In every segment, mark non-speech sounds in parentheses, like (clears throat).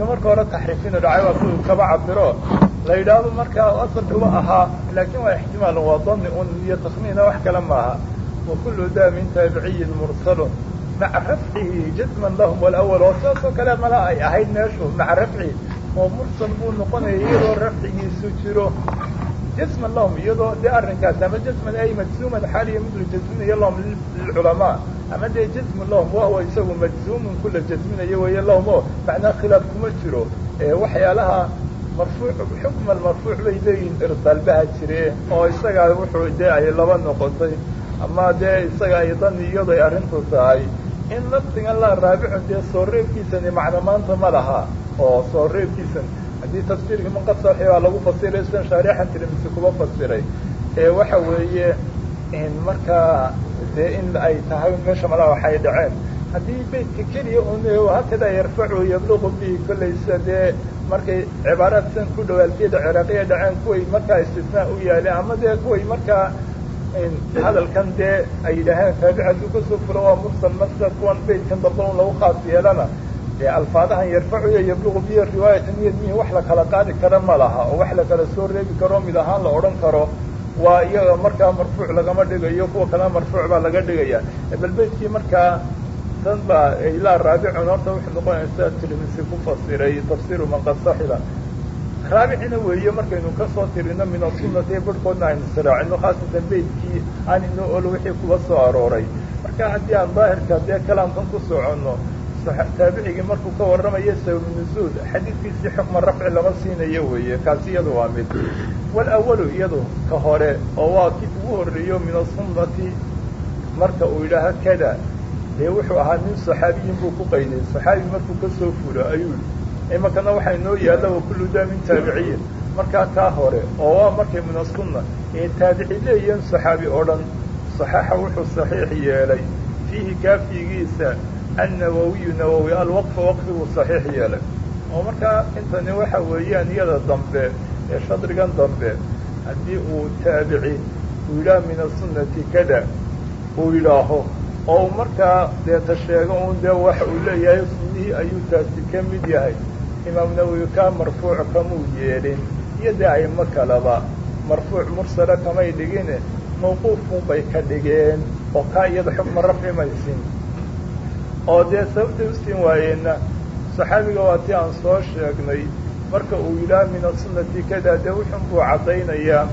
iska marka hore taxriifinu dhacay waa kuwii kaba cabiro la yidhaahdo markaa asalkuba ahaa laakiin waa ixtimaal waa dani un iyo takmiina wax kale maaha. Wa kullu da min taabiciyin mursalun maca rafcihi jazman lahum walawal oo saasoo kale mala ay ahayd meeshu maca rafcihi. Oo mursal buu noqonaya iyadoo rafcigiisu jiro jazman lahum iyadoo dee arrinkaas ama jazman ay majzuuman xaaliya mid la jazminayo lahum lilculamaa ama dee jazmun lahum wahuwa isagu majzuumun kula jazminayo weeye lahum oo macnaa khilaaf kuma jiro. Waxyaalaha marfuuc xukma almarfuuc bay leeyihiin irsaalbaha jire oo isagaa wuxuu dee ay laba noqotay. Ama dee isaga ay dani iyado ay arrintu tahay. In lafdigan la raabicun dee soo reebkiisani macno maanta ma laha. Oo soo reebkiisan haddii tafsiirkii manqasaxi baa lagu fasiray sidan shaarixan tirmisi kuba fasiray ee waxa weeye markaa dee in ay tahay meesha malaha waxay dhaceen. Haddii beytka keliya un hakada yarfacu yabluqu bihi kollaysa dee markay cibaaraad san ku dhow alfiyada ciraaqiya dhaceen kuway markaa istisnaa u yaaleen ama dee kuway markaa hadalkan dee ay yidhaaheen taabic hadduu ka soo furo waa mursal masla kuwan beytkan dambe un lagu khaas yeelana dee alfaadahan yarfacu iyo yabluqu bihi riwaayatan iyo mihi wax la kala qaadi kara ma laha oo wax la kala soo reebi karo mid ahaan la odhan karo waa iyaga markaa marfuuc lagama dhigayo kuwa kalena marfuuc baa laga dhigaya. Bal markaa tan baa ilaa raabicun horta wuxuu noqonaysaa tirmisi ku fasiray tafsiiru manqasaxida raabicina weeye markaynu ka soo tirino min asunati barhkoodna aynu siraacino khaasatan beytkii aan ino olo wixii kuba soo arooray. Marka haddii aan daahirka dee kalaamkan ku soconno taabicigii markuu ka warramayo sabab nuzuul xadiidkiisii xukma rafci lama siinayo weeye kaasi iyadu waa mid. Walawalu iyadu ka hore oo waa kii ugu horreeyo min asunnati marka uu yidhaaho kada. Dee wuxuu ahaa nin saxaabiyin buu ku qayday saxaabi markuu ka soo fulo ayuu imakana waxaa inoo yaalla wa kullu daa min taabiciyin markaa kaa hore oo waa markay min asunna ee taabici leeyihiin saxaabi oo dhan saxaaxa wuxuu saxiix yeelay. Fiihi kaafigiisa annawawiyu nawowi alwaqfa waqfiguu saxiix yeelay. Oo markaa intani waxa weeyaan iyada dambe ee shadrigan dambe haddii uu taabici uu yidhaah min asunnati kada uu yidhaaho. Oo u markaa deeta sheego un dee waxa uu leeyahay sunnihii ayuu taasi ka mid yahay. Imaam nawowi kaa marfuuc kamuu yeelin. Iyo dee aimo kaleba marfuuc mursala kamay dhigine mawquufun bay ka dhigeen oo kaa iyada xukma rafci maysin oo dee sababtay usiin waayeenna saxaabiga waa tii aan soo sheegnay. Marka uu yidhaah min asunnati kada dee wuxun buu caddaynayaa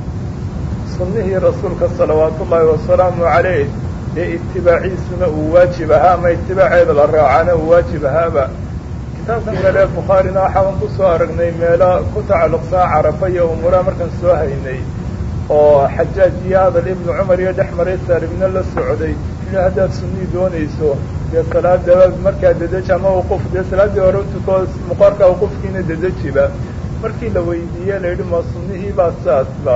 sunnihii rasuulka salawaatu ullaahi wasalaamu calayh. Dee itibaaciisuna uu waajib ahaa ama itibaaceeda la raacana uu waajib ahaaba. Kitaabkan kale bukhaarina waxaaban ku soo aragnay meelo ku tacalluqsan carafa iyo umuuraha markaan soo haynay oo xajaaj iyo ibnu cumar iyo dhex maray saaribna la socday. Ina haddaad sunnii doonayso dee salaadaba markaa dedeji ama uquf dee salaaddii hore utukoo muqaarka uqufkiina dedejiba markii la weydiiye la yidhi ma sunnihii baa saasba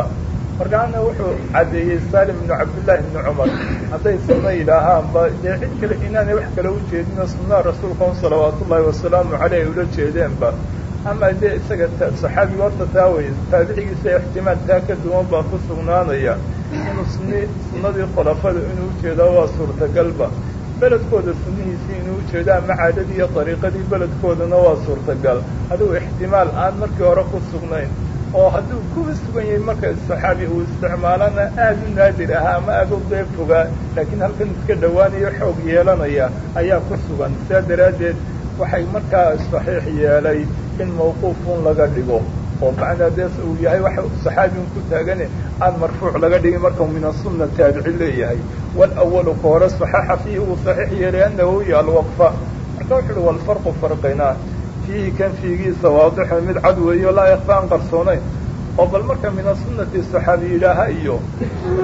markaana wuxuu caddeeyey salim ibnu cabdillaahi ibni cumar. Hadday sunno yidhaahaanba dee cid kale inaanay wax kale u jeedinoo sunnaha rasuulka un salawaatu ullaahi wasalaamu caleyh ula jeedeenba ama dee isaga saxaabiga horta taa wey taabicigiisa ixtimaal taa ka duwan baa ku sugnaanaya. Inuu suni sunnadii khulafada inuu u jeedaa waa suurtagalba beledkooda sunnihiisii inuu u jeedaa ama caadadii iyo dariiqadii beledkoodana waa suurtagal. Adigu ixtimaal aan markii hore ku sugnayn oo hadduu kuwa sugan yahay marka saxaabi uu isticmaalana aada u naadir ahaa ama aada u dee fogaa laakiin halkan iska dhowaanayo xoog yeelanaya ayaa ku sugan. Sidaa daraaddeed waxay markaa saxiix yeelay in mawquufun laga dhigo oo macnaa dees uu yahay waxa saxaabiun ku taagane aan marfuuc laga dhigin marka min asunna taabici leeyahay. Walawalu ka hore saxaaxa fiihi uu saxiix yeelay annawowi alwaqfa marka wuxu uhi walfarqu farqinaa fiihi kan fiigiisa waadixun mid cad weeyo laa yakfa an qarsoonayn oo bal marka min asunnati saxaabi yidhaaha iyo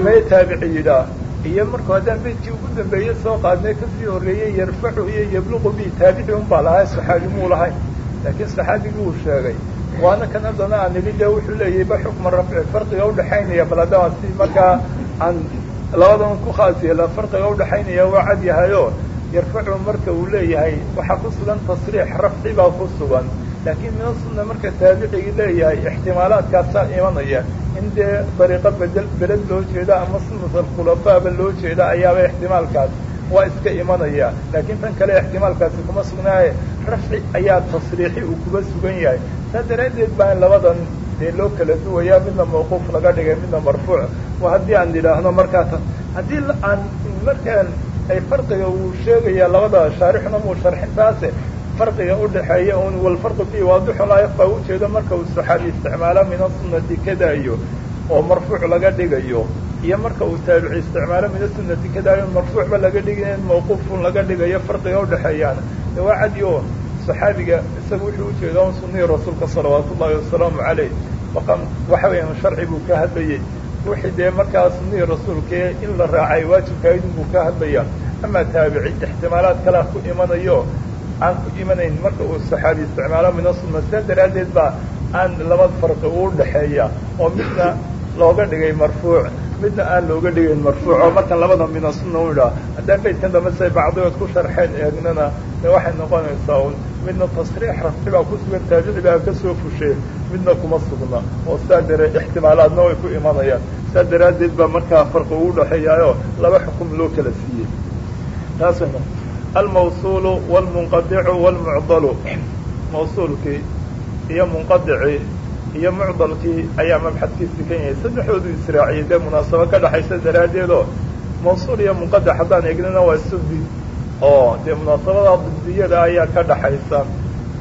mee taabici yidhaah iyo marku haddaan beydkii ugu dambeeye soo qaadnay ka sii horreeyey yarfacu iyo yabluqu bi taabici un baa lahaa saxaabi muu lahayn. Laakiin saxaabigii uu sheegay waana kan haddana aan nidhi dee wuxuu leeyahay ba xukma rafci farqiga udhaxaynaya bal haddaan si markaa aan labadan ku khaas yeela farqiga udhaxaynaya waa cad yahayo yarfacu marka uu leeyahay waxaa ku sugan tasriix rafci baa ku sugan. Laakiin mina sunna marka taabicigi leeyahay ixtimaalaadkaasaa imanaya. In dee dariiqo bedel beled loo jeeda ama sunnat alkhulafaaba loo jeeda ayaaba ixtimaalkaas waa iska imanaya. Laakiin tan kale ixtimaalkaasi kuma sugnaaye. Rafci ayaa tasriixi uu kuba sugan yahay. Saa daraaddeed baa labadan dee loo kala duwayaa. Midna mawquuf laga dhigay midna marfuuc. Waa haddii aan idhaahno markaa haddii aan markaan ay farqiga uu sheegaya labada shaarixna muu sharxintaase farqiga udhaxeeya un walfarqu fi waadixu laa yakfa ujeedo marka uu saxaabi isticmaalo min asunati kadaayo oo marfuuc laga dhigayo iyo marka uu taabici isticmaalo min asunati kadaayo marfuucba laga dhigay in mawquufun laga dhigayo farqiga udhaxeeyaana de waa cadi o saxaabiga isaga wuxuu ujeeda un sunihii rasuulka salawaatu wasalaamu maqam waxa weeyaan sharci buu ka hadlayey wixii dee markaa sunihii rasuulkae in la raacay waajibkayd buu ka hadlaya ama taabici ixtimaalaad kalea ku imanayo aan ku imanayn marka uu saxaabi isticmaalo min asunna sidaa daraaddeed baa aan laba farqi uu dhexeeya. Oo midna looga dhigay marfuuc. Midna aan looga dhigayn marfuuc oo markan labada min asunna u idhaha haddaan baydkan dambe say bacdigood ku sharxeen eegnana de waxay noqonaysaa un midna tasriix rafci baa ku sugan taabici baa ka soo fushee midna kuma sugna oo saa dare ixtimaalaadna way ku imanayaan. Saa daraaddeed baa markaa farqi uu dhexeeyaayo laba xukum loo kala siiyey. Taas almawsuulu wاlmunqadicu wاlmucdalu (clears throat) mawsuulkii iyo munqadicii iyo mucdalkii ayaa mabxadkiisi kan yahay saddexdoodu israaciyey dee munaasabo ka dhexaysa daraaddeedoo mawsuul iyo munqadic haddaan egnana waa sudi oo dee munaasabada dibdiyada ayaa ka dhaxaysa.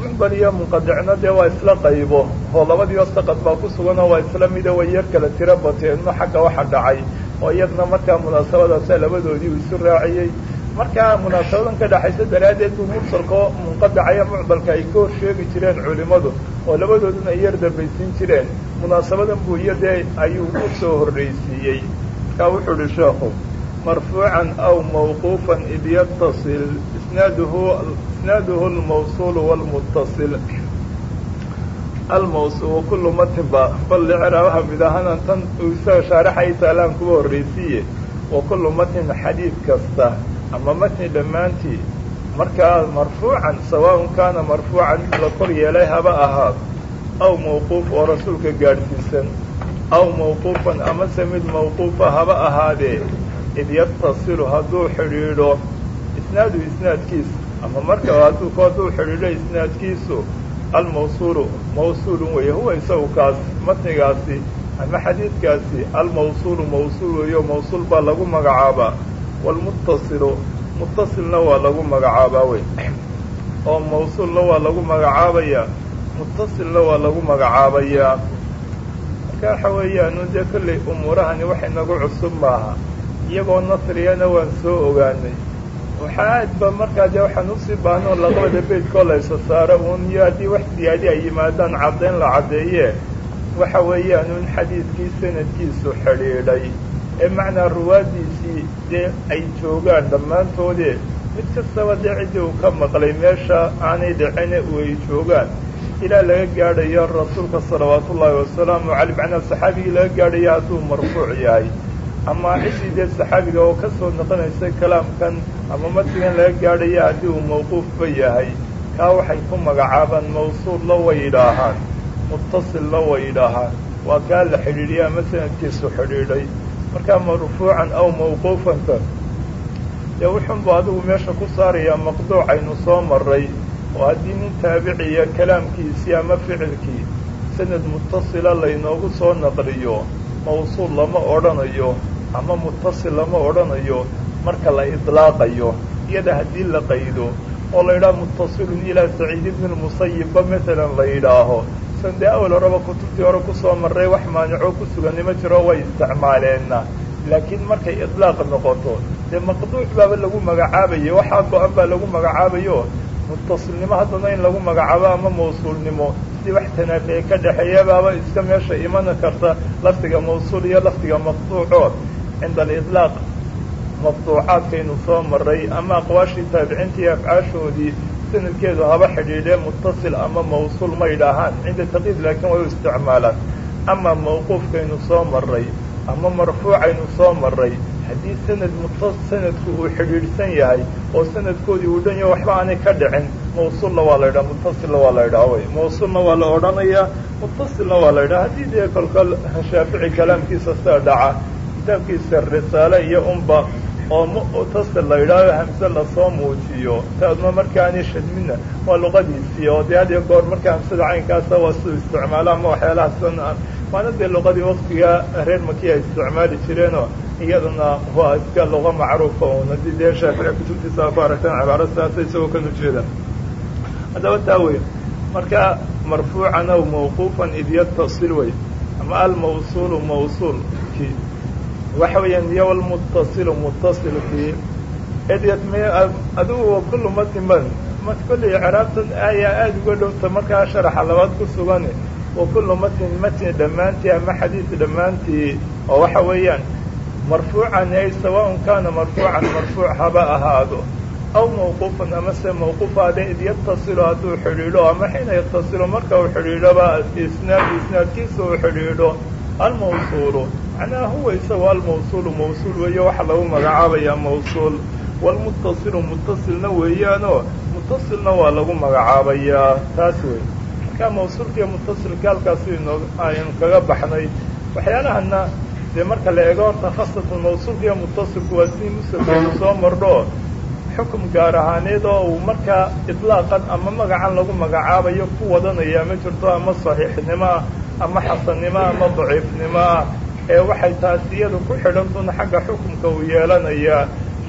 Mucdal iyo munqadicna dee waa isla qaybo oo labadiio saqad baa ku suganoo waa isla mida way yar kala tiro bateenno xagga waxa dhacay oo iyadna markaa munaasabadaasa labadoodii uu isu raaciyey markaa munaasabadan ka dhexaysa daraaddeed buu mursalkao munqadacaya mucdalka ay ka hor sheegi jireen culimmadu oo labadooduna ay yar dambaysiin jireen. Munaasabadan buu iyo ayuu u soo horraysiiyey markaa wuxuu uhi sheekhu marfuucan aw mawquufan id yatasil isnaaduhu isnaaduhu almawsuulu wاlmuttasil almawsul wakulu matinba bal licraabaha mid ahanan tan isaga shaaraxaysa alaan kuwa horraysiiye wa kullu matin xadiid kasta ama matni dhammaantii markaa marfuucan sawaaun kaana marfuucan mid la kor yeelay haba ahaado aw mawquuf oo rasuulka gaadhsiisan aw mawquufan amase mid mawquufa haba ahaadee id yatasilu hadduu xidhiidho isnaadu isnaadkiisu ama marka hadduu hadduu xidhiidho isnaadkiisu almawsuulu mawsuulun weeye huwa isagu kaas matnigaasi ama xadiidkaasi almawsuulu mawsuul weeyo mawsuul baa lagu magacaabaa. Waalmuttasilu muttasilna waa lagu magacaabaa wey. Oo mawsuulna waa lagu magacaabayaa muttasilna waa lagu magacaabayaa. Marka waxa weeyaan dee kolley umuurahani waxay nagu cusub maaha. Iyagoo nasriyana waan soo ogaanay. Waxaa aad ba markaa dee waxaan u sii baahno labada beydkoo laysa saaro uun iyo haddii wax siyaadi ay yimaadaan caddayn la caddeeye waxa weeyaan un xadiidkii sanadkiisu xidhiidhay. Ee macnaa ruwaadiisii dee ay joogaan dhammaantoodee mid kastaba dee ciddii uu ka maqlay meesha aanay dhicine u ay joogaan. Ilaa laga gaadhayo rasuulka salawaatu ullaahi wasalaamu caley macnaa saxaabigii laga gaadhayo hadduu marfuuc yahay. Ama ciddii dee saxaabiga oo ka soo noqonaysay kalaamkan ama matigan laga gaadhayo haddii uu mawquufba yahay kaa waxay ku magacaabaan mawsuulla way yidhaahaan muttasilna way yidhaahaan waa kaa la xidhiidhiya ama sanadkiisu xidhiidhay. Markaa marfuucan aw mawquufanta dee wuxunbu adigu meesha ku saarayaa maqduucaynu soo maray oo haddii nin taabiciya kalaamkiisii ama ficilkii sanad muttasila laynoogu soo naqliyo mawsuul lama odhanayo ama muttasil lama odhanayo marka la idlaaqayo iyada haddii la qaydo oo la yidhaha muttasilun ilaa saciid ibni lmusayibba masalan la yidhaaho san dee awel horeba kutubtii hore ku soo marray wax maanico ku suganimo jiro way isticmaaleenna. Laakiin markay idlaaq noqoto dee maqduuc baaba lagu magacaabayo waxaa go-an baa lagu magacaabayo muttasilnimo haddana in lagu magacaabo ama mawsuulnimo. Si wax tanaafiye ka dhexeeya baaba iska meesha imana karta lafdiga mawsuul iyo lafdiga maqduucood cinda alidlaaq maqduucaadkaynu soo maray ama aqwaashii taabiciintii afcaashoodii sanadkeedu haba xidhiidhee muttasil ama mawsuul ma yidhaahaan cinda taqyiid laakiin way u isticmaalaan. Ama mawquufkaynu soo maray ama marfuucaynu soo maray haddii sanad muta sanadku uu xidhiidhsan yahay oo sanadkoodii uu dhan yaho waxba aanay ka dhicin mawsuulna waa la yidhaha muttasilna waa la yidhaha wy mawsuulna waa la odhanayaa muttasilna waa la yidhaha. Haddii dee kolkol shaafici kalaamkiisa sida dhaca kitaabkiisa risaale iyo unba oo mutasil la yidhaaho hamse la soo muujiyo taadma markaani shadmina waa luqadiisii oo dee hadiyo goor marka hamsada caynkaasa waa siduu isticmaalo ama waxyaalahaasn waana dee luqadii waktiga reer maki ay isticmaali jireenoo iyadana waa iska luqa macruufa un haddii dee shaafici kutubtiisa ku aragtaan cibaaro sidaasa isagoo kan ujeeda haddaba taa wey marka marfuucan aw mawquufan id yatasil wey ama almawsuulu mawsuulki waxa weeyaan iyo almuttasilu muttasilkii edyatme adigu kullu matiman ma kolley ciraabtan ayaa aada uga dhowta markaa sharaxa labaad ku sugan wa kullu matin matin dhammaantii ama xadiis dhammaantii oo waxa weeyaan marfuucan ay sawaaun kaana marfuucan marfuuc haba ahaado aw mawquufan amase mawquufaade id yatasilu hadduu xidhiidho ama xiina yatasilu marka uu xidhiidhoba isnaad isnaadkiisa uu xidhiidho almawsuulu macnaha huwa isagoo almawsuulu mawsuul weeye waxa lagu magacaabayaa mawsuul walmuttasilu muttasilna weeyaanoo muttasilna waa lagu magacaabayaa taas wey marka mawsuulka iyo muttasilka halkaasi inoo aynu kaga baxnay waxyaalahana dee marka la eego horta khasatan mawsuulka iyo muttasilku waa sidii musalkeedu soo mardho xukum gaar ahaaneed oo uu markaa itlaaqan ama magacan lagu magacaabayo ku wadanaya ma jirto ama saxiixnimo ah ama xasannimo ama daciifnimo ah ee waxay taasi iyadu ku xidhantuna xagga xukumka uu yeelanayaa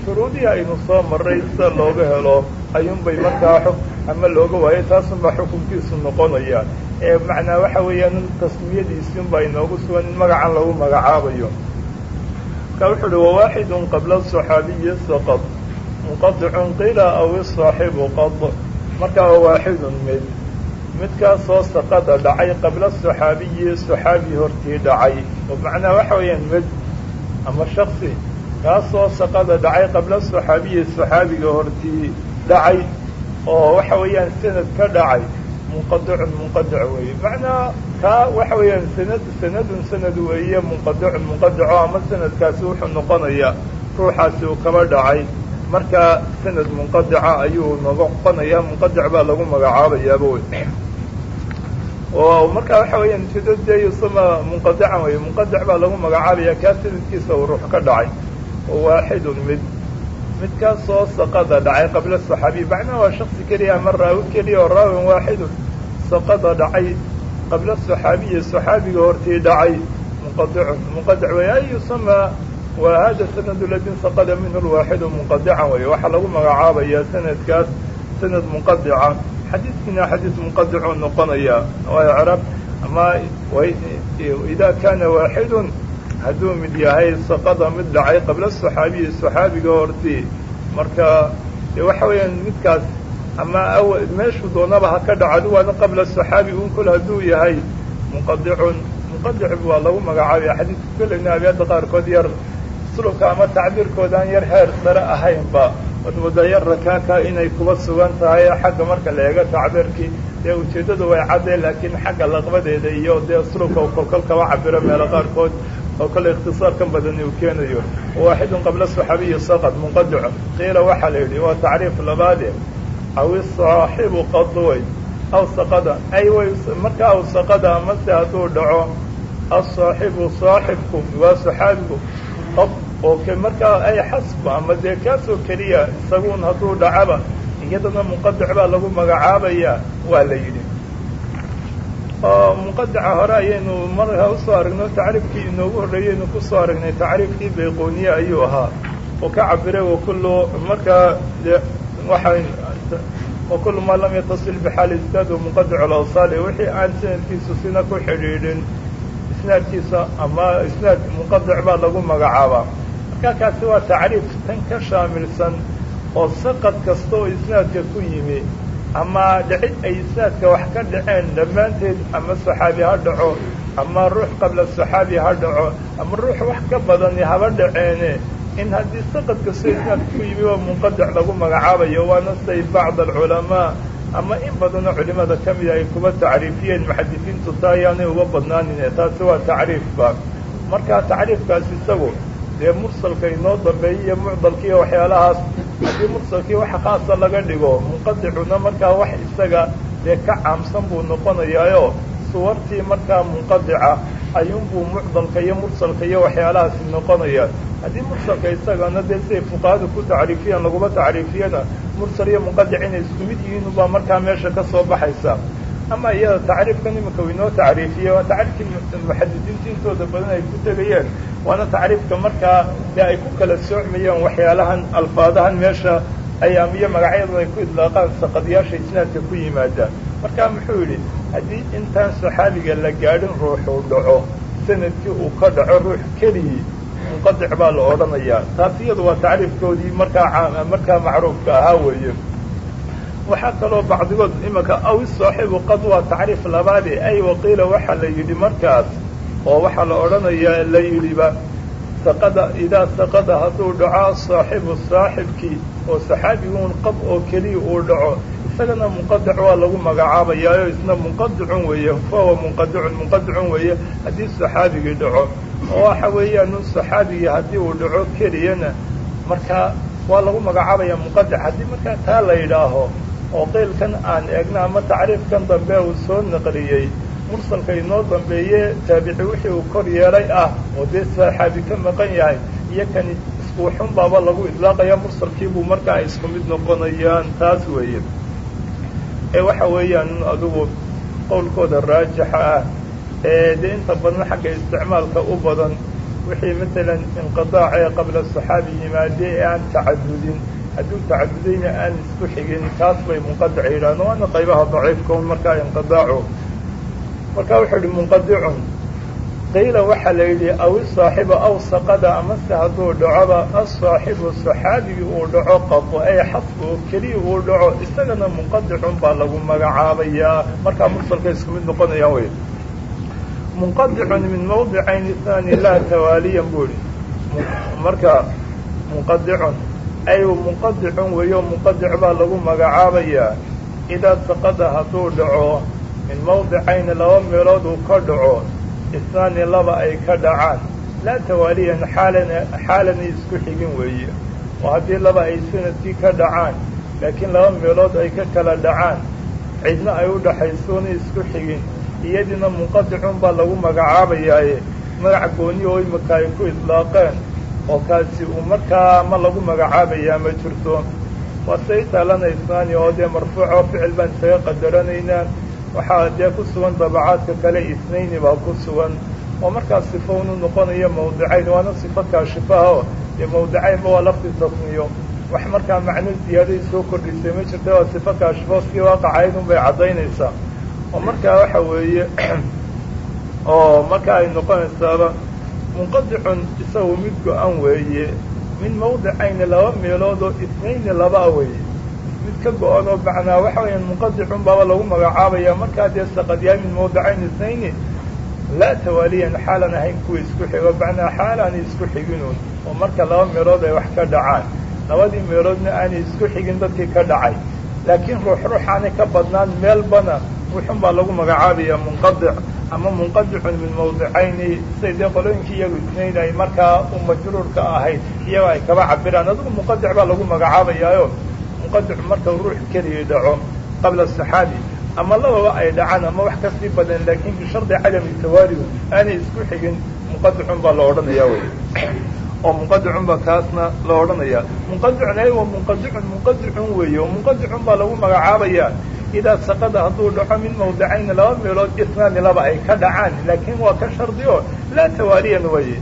shuruudihii aynu soo marray sida looga helo ayuunbay markaa xuk ama looga waayo taasunbaa xukumkiisu noqonaya. Ee macnaa waxa weeyaan tasmiyadiisiunbaa inoogu sugan in magacan lagu magacaabayo. Marka wuxu uhi wawaaxidun qabla saxaabiyi saqad munqadicun qiila aw isaaxibu qad. Markaa wawaaxidun mid midkaasoo saqada dhacay qabla saxaabiyi saxaabi hortii dhacay. Oo macnaha waxa weeyaan mid ama shaksi kaasoo saqada dhacay qabla saxaabiyi saxaabiga hortii dhacay oo waxa weeyaan sanad ka dhacay. Munqadicun munqadic weeye. Macnaha kaa waxa weeyaan sanad sanadun sanad weeye munqadicun munqadico ama sanadkaasi wuxuu noqonayaa ruuxaasi uu kaba dhacay. Markaa sanad munqadica ayuu noqonayaa munqadic baa lagu magacaabayaaba wey oo markaa waxa weeyaan ujeedada dee yusama munqadican wey munqadic baa lagu magacaabaya kaa sanadkiisa uu ruux ka dhacay. Oo waaxidun mid midkaasoo saqada dhacay qabla saxaabiy macnaha waa shaksi keliya ama raawi keliya oo raawin waaxidun saqada dhacay qabla saxaabiyi saxaabiga hortii dhacay munqadicun munqadic wey ay yusama wa hada sanad ladin saqada minhu lwaaxidu munqadican wey waxaa lagu magacaabayaa sanadkaas sanad munqadica xadiidkiina xadiis munqadicuu noqonaya waayo craab ama idaa kaana waaxidun hadduu mid yahay saqada mid dhacay qabla saxaabiyi saxaabiga hortii marka waxa weeyaan midkaas ama meeshuu doonaba ha ka dhaco waana qabla saxaabi un kol hadduu yahay munqadicun munqadic waa lagu magacaabaya xadiidka kolleyna abiyaadda qaarkood yar sulubka ama tacbiirkoodaan yar heer sare ahaynba wadmudda yar rakaaka inay kuba sugan tahay xagga marka la eego tacbiirkii. Dee ujeeddadu way caddeen laakiin xagga laqbadeeda iyo dee sulubka uu kolkol cabiro meelo qaarkood oo kale ikhtisaarkan badani uu keenayo. Waaxidun qabla saxaabiyi saqad munqadico qiila waxaa la yidhi waa tacriif labaade aw isaaxibu qadway aw saqada. Ay way markaa aw saqada amase hadduu dhaco asaaxibu saaxibku waa saxaabigu oo markaa ay xasba ama dee kaasoo keliya isaguun hadduu dhacaba iyadana munqadic baa lagu magacaabayaa waa la yidhi. Oo munqadica hore ayaynu marka u soo aragno tacriifkii inoogu horreeyaynu ku soo aragnay tacriifkii bayqooniye ayuu ahaa. Oo ka cabiray wakullu markaa de waxay wakullu maa lam yatasil bixaali isnaad munqadic alawsaali wixii aan sanadkiisu sina ku xidhiidhin isnaadkiisa ama isnaad munqadic baa lagu magacaabaa markaa kaasi waa tacriif tan ka shaamilsan oo saqad kasta oo isnaadka ku yimi ama dhicid ay isnaadka wax ka dhaceen dhammaanteed ama saxaabi ha dhaco ama ruux qabla saxaabi ha dhaco ama ruux wax ka badani haba dhaceene in haddii saqad kastoo isnaadka ku yimi oo munqadic lagu magacaabayo waana say bacd alculamaa ama in badanoo culimada ka mida ay kuba tacriifiyeen muxadisiintu taa ayaanay uga badnaanine taasi waa tacriifba markaa tacriifkaas isagu dee mursalka inoo dambeeyay iyo mucdalkiiyo waxyaalahaas haddii mursalkii wax khaasa laga dhigo munqadicuna markaa wax isaga dee ka caamsan buu noqonayaayo. Suwartii markaa munqadica ayuunbuu mucdalka iyo mursalka iyo waxyaalahaasi noqonayaan haddii mursalka isagana dee siday fuqahadu ku tacriifiyaan laguma tacriifiyana mursal iyo munqadic inay isku mid yihiin ubaa markaa meesha ka soo baxaysa ama iyada tacriifkan iminka u inoo tacriifiyey waa tacriifkii muxadisiinta intooda badan ay ku tegayeen. Waana tacriifka markaa dee ay ku kala soocmayaan waxyaalahan alfaadahan meesha ayaam iyo magacyadan ay ku idlaaqaan saqadiyaasha isnaadka ku yimaadaan markaa muxuu yidhi haddii intaan saxaabiga la gaadhin ruuxuu dhaco. Sanadkii uu ka dhaco ruux keligii munqadic baa la odhanayaa. Taas iyadu waa tacriifkoodii markaa markaa macruufka ahaa weeye waxaa kaloo bacdigood imanka aw isaaxibu qad waa tacriif labaade ay waqiila waxaa la yidhi markaas oo waxaa la odhanayaa la yidhiba saqada idaa saqada hadduu dhaco saaxibu saaxibkii oo saxaabiguun qab oo keliya uu dhaco isagana munqadic waa lagu magacaabayaayo isna munqadicun weeye fahuwa munqadicun munqadicun weeye haddii saxaabigii dhaco oo waxa weeyaan un saxaabigii haddii uu dhaco keliyana markaa waa lagu magacaabayaa munqadic haddii markaa taa la yidhaaho oo qeylkan aan eegna ama tacriifkan dambe uu soo naqliyey. Mursalka inoo dambeeye taabici wixii uu kor yeelay ah oo dee saxaabi ka maqan yahay iyo kani isku xun baaba lagu idlaaqaya mursalkiibuu markaa isku mid noqonayaan taas weeye. Ee waxa weeyaan adigu qowlkooda raajixa ah ee dee inta badan xagga isticmaalka u badan wixii masalan inqidaac ee qabla saxaabi yimaade ee aan tacadudin hadduu tacadudayna aan isku xigin taas bay munqadic yidhaahno waana qaybaha daciifka un markaa inqidaacu. Marka wuxuu yihi munqadicun qiila waxaa la yidhi aw isaaxiba aw saqada amase hadduu dhacoba asaaxibu saxaabigii uu dhaco qabo ay xasba oo keliya uu dhaco isagana munqadicun baa lagu magacaabayaa markaa mursalka isku mid noqonayaan wey. Munqadicun min mawdicayn ithani laa tawaaliyan buu yihi marka munqadicun ay munqadicun weeyo munqadic baa lagu magacaabayaa. Idaa saqada hadduu dhaco min mawdicayni laba meelood uu ka dhaco isnaani laba ay ka dhacaan. Laa tawaaliyan xaalan xaalanay isku xigin weeye oo haddii laba ay sannadkii ka dhacaan laakiin laba meelood ay ka kala dhacaan cidna ay u dhaxaysoona isku xigin. Iyadiina munqadicun baa lagu magacaabayaaye. Magac gooni oo imika ay ku idlaaqeen oo kaasi uu markaa ma lagu magacaabayaa ma jirto. Waa say taalana isnaani oo dee marfuuco ficil baan isaga qadaranaynaa. Waxaa dee ku sugan dabacaadka kale isnayni baa ku sugan. Oo markaas sifo unu noqonayo mawdicayn waana sifo kaashifaha dee mawdicaynba waa lafti tasniyo. Wax markaa macno ziyaaday soo kordhisay ma jirta waa sifo kaashifo si waaqacayd un bay caddaynaysaa. Oo markaa waxa weeye (clears throat) oo markaa ay noqonaysaaba munqadicun isagu mid go-an weeye min mawdicayni laba meelood oo isnayni labaa weeye. Mid ka go-an oo macnaa waxa weeyaan munqadicun baaba lagu magacaabaya markaa dee saqadyaay min mawdicayn isnayni laa tawaaliyan xaalan ahayn kuwa isku xigo macnaa xaalaanay isku xiginuun oo marka laba meelood ay wax ka dhacaan. Labadii meeloodna aanay isku xigin dadkii ka dhacay. Laakiin ruux ruux aanay ka badnaan meelbana wuxun baa lagu magacaabayaa munqadic ama munqadicun min mawdicayni siday dee qolooyinkii iyagu isnayn ay markaa u majruurka ahayd iyago ay kaba cabiraan adigu munqadic baa lagu magacaabayaayo munqadic marka ruux keligii dhaco qabla saxaabi ama lababa ay dhacaan ama wax ka sii badan laakiin bishardi cadami tawaaligu aanay isku xigin munqadicun baa la odhanayaa wey oo munqadicun baa kaasna la odhanayaa. Munqadicun ay wa munqadicun munqadicun weeye oo munqadicun baa lagu magacaabayaa idaa saqada hadduu dhaco min mawdicayni laba meelood isnaani laba ay ka dhacaan. Laakiin waa ka shardi oo laa tawaaliyan weye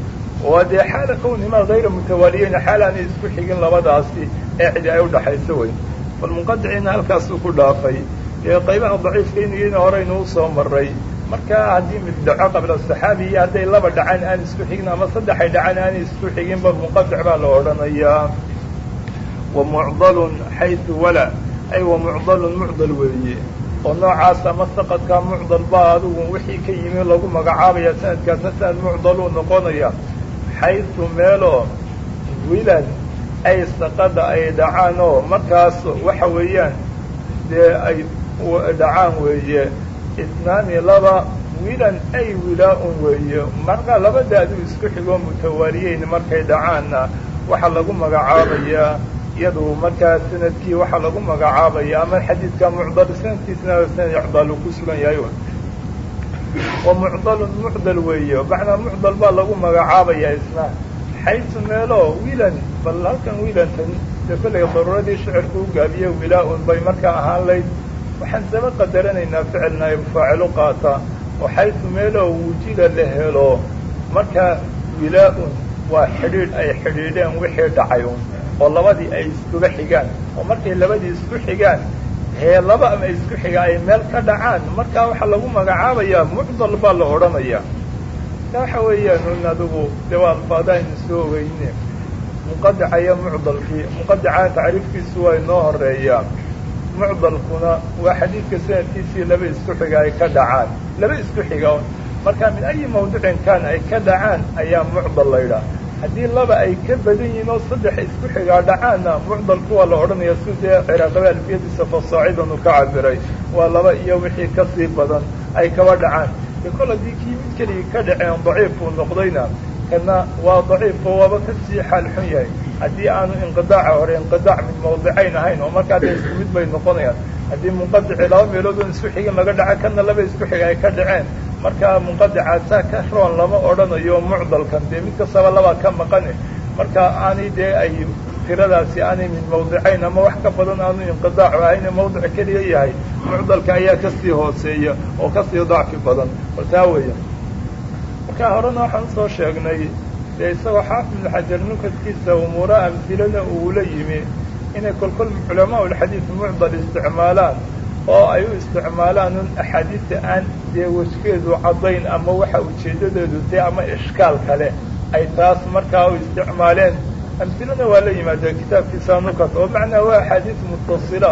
waa dee xaala kawnimaa hayra mutawaaliyeyn xaal aanay isku xigin labadaasi ee cidi ay udhaxayso wey bal munqadiciina halkaasuu ku dhaafay. Ee qaybaha daciifka inagina horeynu u soo maray markaa haddii mid dhaco qabla saxaabi iyo hadday laba dhacaan aan isku xigin ama saddexay dhacaan aanay isku xiginba munqadic baa la odhanayaa. Wa mucdalun xaysu wala ay wa mucdalun mucdal weeye. Oo noocaas ama saqadkaa mucdal baa adigu wixii ka yimi lagu magacaabaya sanadkaasna sanad mucdaluu noqonaya. Xaysu meeloo wilan ay saqada ay dhacaan oo markaas waxa weeyaan dee ay dhacaan weeye isnaani laba wilan ay wilaa-un weeye marka labadaadu isku xigoo mutawaaliyeyn markay dhacaanna waxaa lagu magacaabayaa iyadu markaa sannadkii waxaa lagu magacaabaya ama xadiidka mucdal sanadkiisna sanad icdaal uu ku sugan yahay wa. Mucdalun mucdal weeye macnaa mucdal baa lagu magacaabaya isna xaysu meelo wiilan bal halkan wiilantan dee kollayga daruuradii shicirku u gaabiye wilaa-un bay markaa ahaan layd waxaan saba qadaranaynaa ficilna ay faacilu qaata oo xaysu meelo wujida la helo markaa wilaa-un waa xidhiidh ay xidhiidheen wixii dhacay un oo labadii ay iskuga xigaan oo markay labadii isku xigaan hee laba ama isku xiga ay meel ka dhacaan markaa waxaa lagu magacaabayaa mucdal baa la odhanayaa waxa weeyaan un adigu dee waa alfaadaynu soo ogeyne muqadaca iyo mucdalkii muqadaca tacriifkiisu waa inoo horeeyaa mucdalkuna waa xadiidka sanadkiisii laba isku xiga ay ka dhacaan. Laba isku xiga markaa min ayi mawducin kaan ay ka dhacaan ayaa mucdal laydhaah haddii laba ay ka badan yihiin oo saddex isku xigaa dhacaanna mucdalku waa la odhanaya si dee ciraaqaba alfiyadiisa fasaacidan ka cabiray waa laba iyo wixii ka sii badan ay kaba dhacaan. De kol haddii kii mid keligii ka dhaceen daciif uu noqdayna kana waa daciifo waaba ka sii xaal xun yahay. Haddii aanu inqidaaca hore inqidaac min mawdicayn ahayn oo markaa dee isku mid bay noqonayaan. Haddii munqadici laba meelood oo isku xigin laga dhaca kana laba isku xiga ay ka dhaceen. Markaa munqadicaasaa ka roon lama odhanayo mucdalkan dee mid kastaba labaa ka maqane marka aanay dee ay tiradaasi aanay min mawdicayn ama wax ka badan aanu inqidaacu ahayne mawdic keliya yahay mucdalka ayaa ka sii hooseeya oo ka sii dacfi badan. Taa weya markaa horena waxaan u soo sheegnay dee isagoo xaafid xajar nukadkiisa umuura amhilada uula yimi inay kolkol culamaa ulxadiid mucdal isticmaalaan oo ay u isticmaalaan un axaadiista aan dee wejgeedu caddayn ama waxa ujeeddadeedu dee ama ishkaal kale ay taas markaa u isticmaaleen. Amhilana waa la yimaada kitaabkiisa nukat oo macnaa waa axaadiis mutasila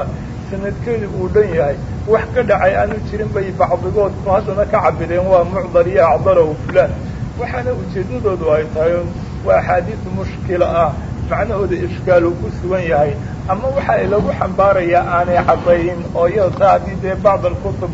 sanadkeedu uu dhan yahay wax ka dhacay aanu jirin bay bacdigood haddana ka cabireen waa mucdal iyo acdalow fulaan. Waxaana ujeeddadoodu ay tahay waa axaadiis mushkila ah macnahooda ishkaal uu ku sugan yahay ama waxa lagu xambaarayaa aanay caddayn oo iyada taa haddii dee bacd alkutub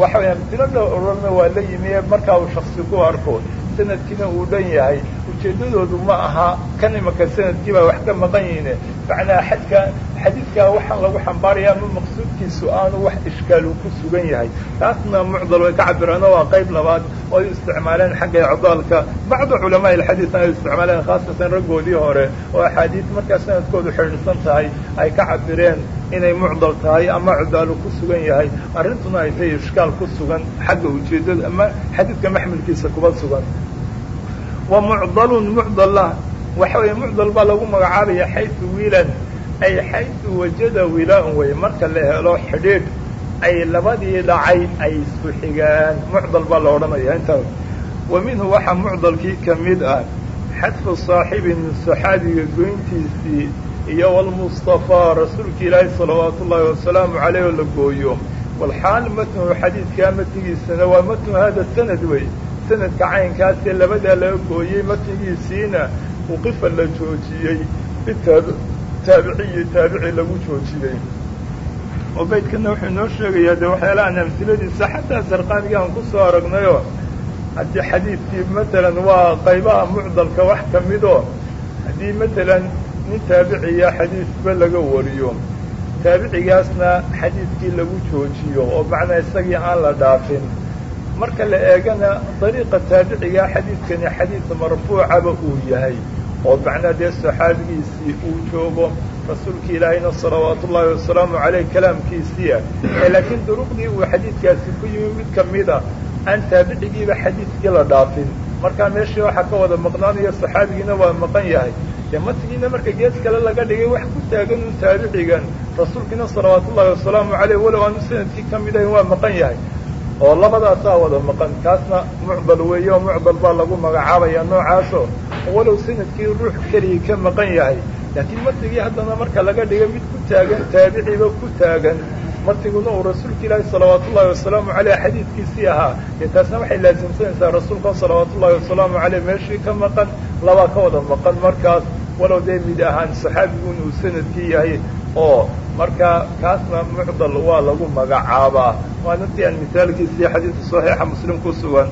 waxa waya amtilo loo ororna waa la yimi markaa uu shaksi ku arko sanadkiina uu dhan yahay ujeeddadoodu ma aha kan imaka sannadkii baa wax ka maqan yihiine. Macnaa xadka xadiidkaa waxaan lagu xambaaraya ama maqsuudkiisu aanu wax ishkaal uu ku sugan yahay. Taasna mucdal way ka cabireen oo waa qayb labaad oo ay isticmaaleen xagga icdaalka. Bacdu culamaa ilxadiidna ay isticmaaleen khaasatan raggoodii hore oo axaadiis markaa sanadkoodu xidhiidhsan tahay ay ka cabireen inay mucdal tahay ama icdaalu ku sugan yahay. Arrintuna ay tahay ishkaal ku sugan xagga ujeeddada ama xadiidka maxmilkiisa kuba sugan wa mucdalun mucdalla waxa weeye mucdal baa lagu magacaabaya xaysu wiilan. Ay xaysu wajada wilaan wey marka la helo xidhiidh ay labadii dhacay ay isku xigaan. Mucdal baa la odhanaya intaa wa minhu waxaa mucdalkii ka mid ah. Xadfu saaxibin saxaabiga goyntiisii iyo walmustafaa rasuulka ilaahi salawaatu ullaahi wasalaamu caleyh oo la gooyo. Walxaal matnuhu xadiidkaa matnigiisana waa matnu hada sanad wey sanadka caynkaasee labadaa laga gooyey matnigiisiina uqifa la joojiyey. Bitaabiciyi taabici lagu joojiyey. Oo baydkana wuxuu inoo sheegayaa dee waxyaalahaan amsiladiisa xataa sarqaaniga aan ku soo aragnayoo haddii xadiidkii matalan waa qaybaha mucdalka wax ka midoo haddii matalan nin taabiciya xadiidba laga wariyo. Taabicigaasna xadiidkii lagu joojiyo oo macnaa isagii aan la dhaafin marka la eegana dariiqa taabicigaa xadiidkani xadiid marfuucaba uu yahay oo macnaa dee saxaabigiisii uu joogo rasuulki ilaahayna salawaatu ullaahi wasalaamu caleyh kalaamkiisiia ee laakiin duruqdii uu xadiidkaasi ku yimi mid kamida aan taabicigiiba xadiidkii la dhaafin. Markaa meeshii waxaa ka wada maqnaanayo saxaabigiina waa maqan yahay. Dee matigiina marka gees kale laga dhigay wax ku taagan un taabicigan rasuulkiina salawaatu ullaahi wasalaamu caleyh walow aanu sannadkii ka mid ahayn waa maqan yahay oo labadaasaa wada maqan kaasna mucdal weeye oo mucdal baa lagu magacaabaya noocaasoo walow sannadkii ruux keligii ka maqan yahay. Laakiin matigii haddana marka laga dhiga mid ku taagan taabiciba ku taagan matiguna uu rasuulka ilaahi salawaatu ullaahi wasalaamu caleyh xadiidkiisii ahaa dee taasna waxay laasimsanaysaa rasuulka salawaatu ullaahi wasalaamu caleyh meeshii ka maqan labaa ka wada maqan markaas walow dee mid ahaan saxaabigun uu sannadkii yahay oo markaa kaasna mucdal waa lagu magacaabaa. Waana ti aan misaalkiisii xadiidka saxiixa muslim ku sugan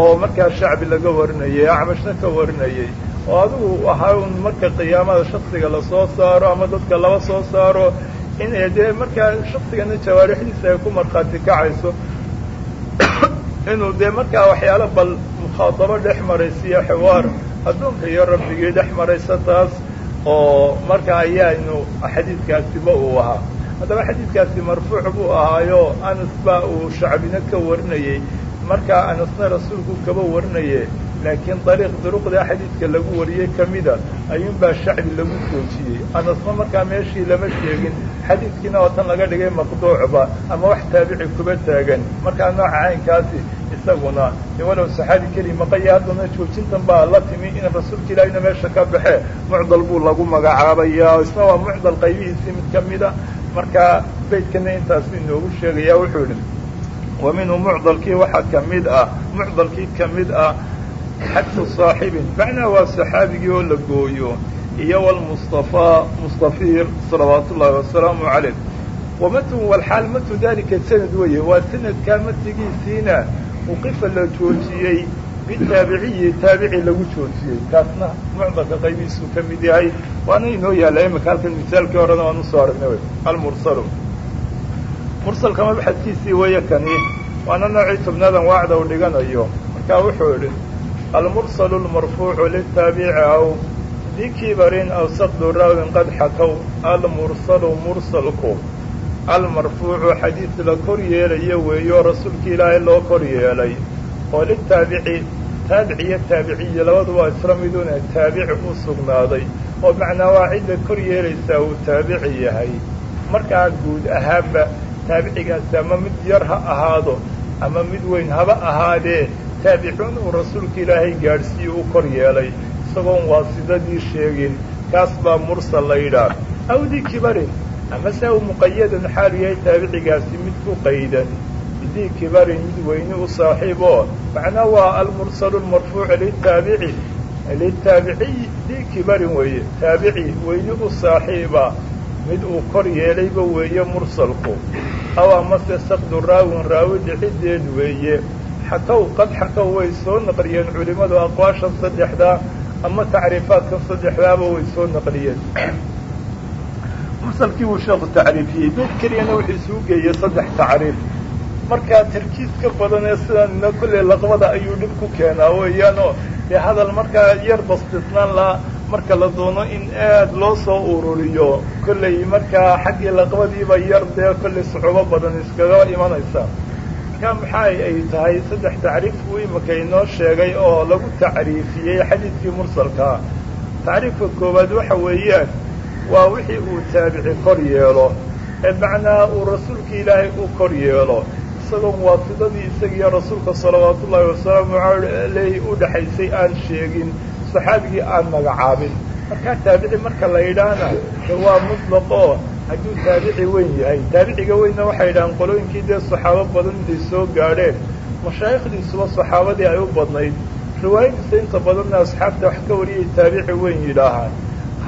oo markaa shacbi laga warinayay acmashna ka warinayay oo adigu ahaa un marka qiyaamada shaksiga la soo saaro ama dadka laba soo saaro in dee markaa shaksigana jawaarixdiisa ay ku markhaati kacayso inuu dee markaa waxyaalo bal mukhaadabo dhex maraysiiyo xiwaar addoonka iyo rabbigii dhex maraysa taas oo markaa ayaanu xadiidkaasiba uu ahaa. Haddaba xadiidkaasi marfuuc buu ahaayo anas baa uu shacbina ka warinayey markaa anasna rasuulku kaba warinaye laakiin dariiq duruqda xadiidka lagu wariyey ka mida ayuunbaa shacbi lagu joojiyey anasna markaa meeshii lama sheegin xadiidkiina oo tan laga dhigay maqduucba ama wax taabici kuba taagan markaa nooca caynkaasi isaguna walow saxaabi keli maqaya haddana joojintan baa la timi in rasuulka ilaahina meesha ka baxe mucdal buu lagu magacaabaya isna waa mucdal qaybihiisii mid ka mida markaa beydkana intaasu inoogu sheegaya wuxuu idhi wa minhu mucdalkii waxaa ka mid ah mucdalkii ka mid ah xadfu saaxibin macnaa waa saxaabigii oo la gooyo iyo wlmustafaa mustafiir salawaat wasalaamu calayh wamatu walxaal matu dalika sanad weeye waa sanadkaa matigiisiina uqifa la joojiyey bitaabiciyi taabici lagu joojiyey kaasna mucdalka qaybihiisuu ka mid yahay waana inoo yaalla imika halkan misaalkii horena waan u soo aragnay almursalu mursalka mabxadkiisii weeye kani waana noocii tobnaad anwaacda uu dhiganayo markaa wuxuu idhi almursalu lmarfuucu litaabici aw bikibarin aw saqdu raawin qad xakow almursalu mursalku almarfuucu xadiid la kor yeelayo weeyo rasuulka ilaahay loo kor yeelay oo litaabici taabici iyo taabiciyi labadu waa isla miduna taabici u sugnaaday oo macnaa waa cidda kor yeelaysaa uu taabici yahay markaa guud ahaanba taabicigaasi ama mid yar ha ahaado ama mid weyn haba ahaadee taabicuun uu rasuulka ilaahay gaadhsiiye u kor yeelay isagoon waasidadii sheegin kaas baa mursal la yidhaah awdii kibarin ama se uu muqayadan xaal yahay taabicigaasi mid ku qaydan bidii kibarin mid weyni u saaxiiboo macnaa waa almursalu lmarfuucu litaabici litaabiciy dii kibarin weeye taabici weyni u saaxiiba mid uu kor yeelayba weeye mursalku aw amase saqdu raawin raawi dhixideed weeye xakow qad xakow way soo naqliyeen culimmadu aqwaashan saddexdaa ama tacriifaadkan saddexdaaba way soo naqliyeen. Mursalkii buu sheekhu tacriifiyey beed keliyana wuxuu isugu geeyey saddex tacriif. Markaa tarkiiska badan ee sidanna kolley laqbada ayuu dhib ku keenaa weeyaanoo dee hadal markaa yar bastisnaan laha marka la doono in aad loo soo ururiyo kolley markaa xaggii laqbadiiba yar dee kolley sucuubo badan iskaga imanaysa markaa maxay ay tahay saddex tacriif? Buu imika inoo sheegay oo lagu tacriifiyey xadiidkii mursalkaa tacriifka koowaad waxa weeyaan waa wixii uu taabici kor yeelo ee macnaa uu rasuulka ilaahay u kor yeelo. Isagoon waasidadii isagiiyo rasuulka salawaatu wasalaamu aleyhi u dhaxaysay aan sheegin saxaabigii aan magacaabin. Markaa taabici marka la yidhaahna waa mutlaqoo hadduu taabici weyn yahay taabiciga weynna waxay yidhahaan qolooyinkii dee saxaabo badan inay soo gaadheen. Mashaayikhdiisuba saxaabadii ay u badnayd. Riwaayadiisa inta badanna asxaabta wax ka wariyay taabici weyn yidhaahaan.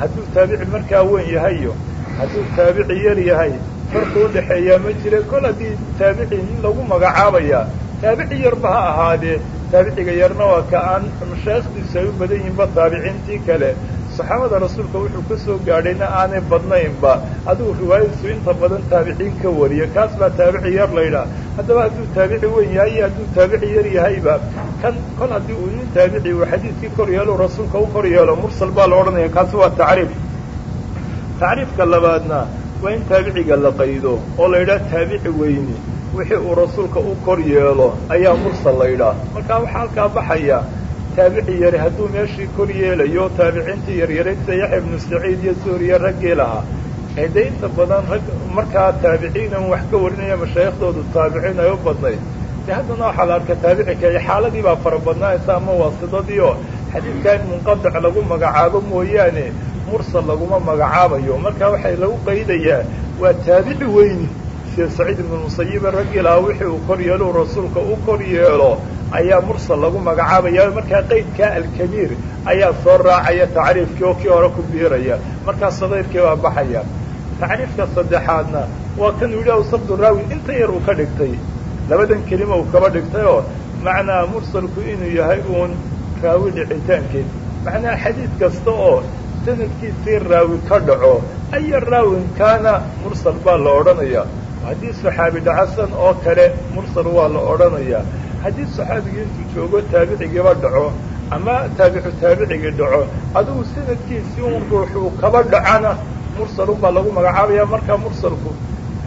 Hadduu taabici markaa weyn yahayo hadduu taabici yar yahay farqi u ma jire kol haddii taabici in lagu magacaabayaa taabici yarba ha ahaadee taabiciga yarna waa ka aan. Mashaayikhdiisu ay u badan yihiinba taabiciintii kale saxaabada rasuulka wuxuu ka soo gaadhayna aanay badnaynba. Adigu riwaayadiisu inta badan taabiciin ka wariya. Kaas baa taabici yar laydhaah haddaba hadduu taabici weyn yahay iyo hadduu taabici yar yahayba kan kol haddii uu nin taabici uu xadiidkii kor yeelo rasuulka u kor yeelo mursal baa la odhanaya. Kaasi waa tacriif. Tacriifka labaadna waa in taabiciga la qaydo oo la yidhaah taabici weyni. Wixii uu rasuulka u kor yeelo ayaa mursal la yidhaah markaa waxaa halkaa baxaya taabici yari hadduu meeshii kor yeelayo taabiciintii yaryaraydsa yaxya ibnu saciid iyo suuriya raggii lahaa. Ee badan rag markaa taabiciinan wax ka warinaya mashaaikhdoodu taabiciin ay u badnayd de haddana waxaa la arka taabici kale xaaladii baa fara badnaaysa ama waasidadii oo xadiidkaa in munqadic lagu magacaabo mooyaane mursal laguma magacaabayo. Marka waxay lagu qaydayaa waa taabici weyni sida saciid ibnu musayibe raggii lahaa wixii uu kor yeelo rasuulka u kor yeelo ayaa mursal lagu magacaabaya. Markaa qaydkaa alkabiir ayaa soo raacaya tacriifkii oo kii hore ku biiraya markaa sadayrkii baa baxaya. Tacriifka saddexaadna waa kan uu yidhi sabdu raawi inta yar uu ka dhigtay. Labadan kelima uu kaba dhigtay oo macnaa mursalku inuu yahay uun raawi dhicitaankeed. Macnaha xadiid kasta oo sanadkiisii raawi ka dhaco aya raawin kaana mursal baa la odhanaya haddii saxaabi dhacasan oo kale mursal waa la odhanayaa haddii saxaabigii intuu joogo taabicigiiba dhaco ama taabicu taabicigii dhaco adigu sanadkiisii un ruuxuu kaba dhacana mursalun baa lagu magacaabaya markaa mursalku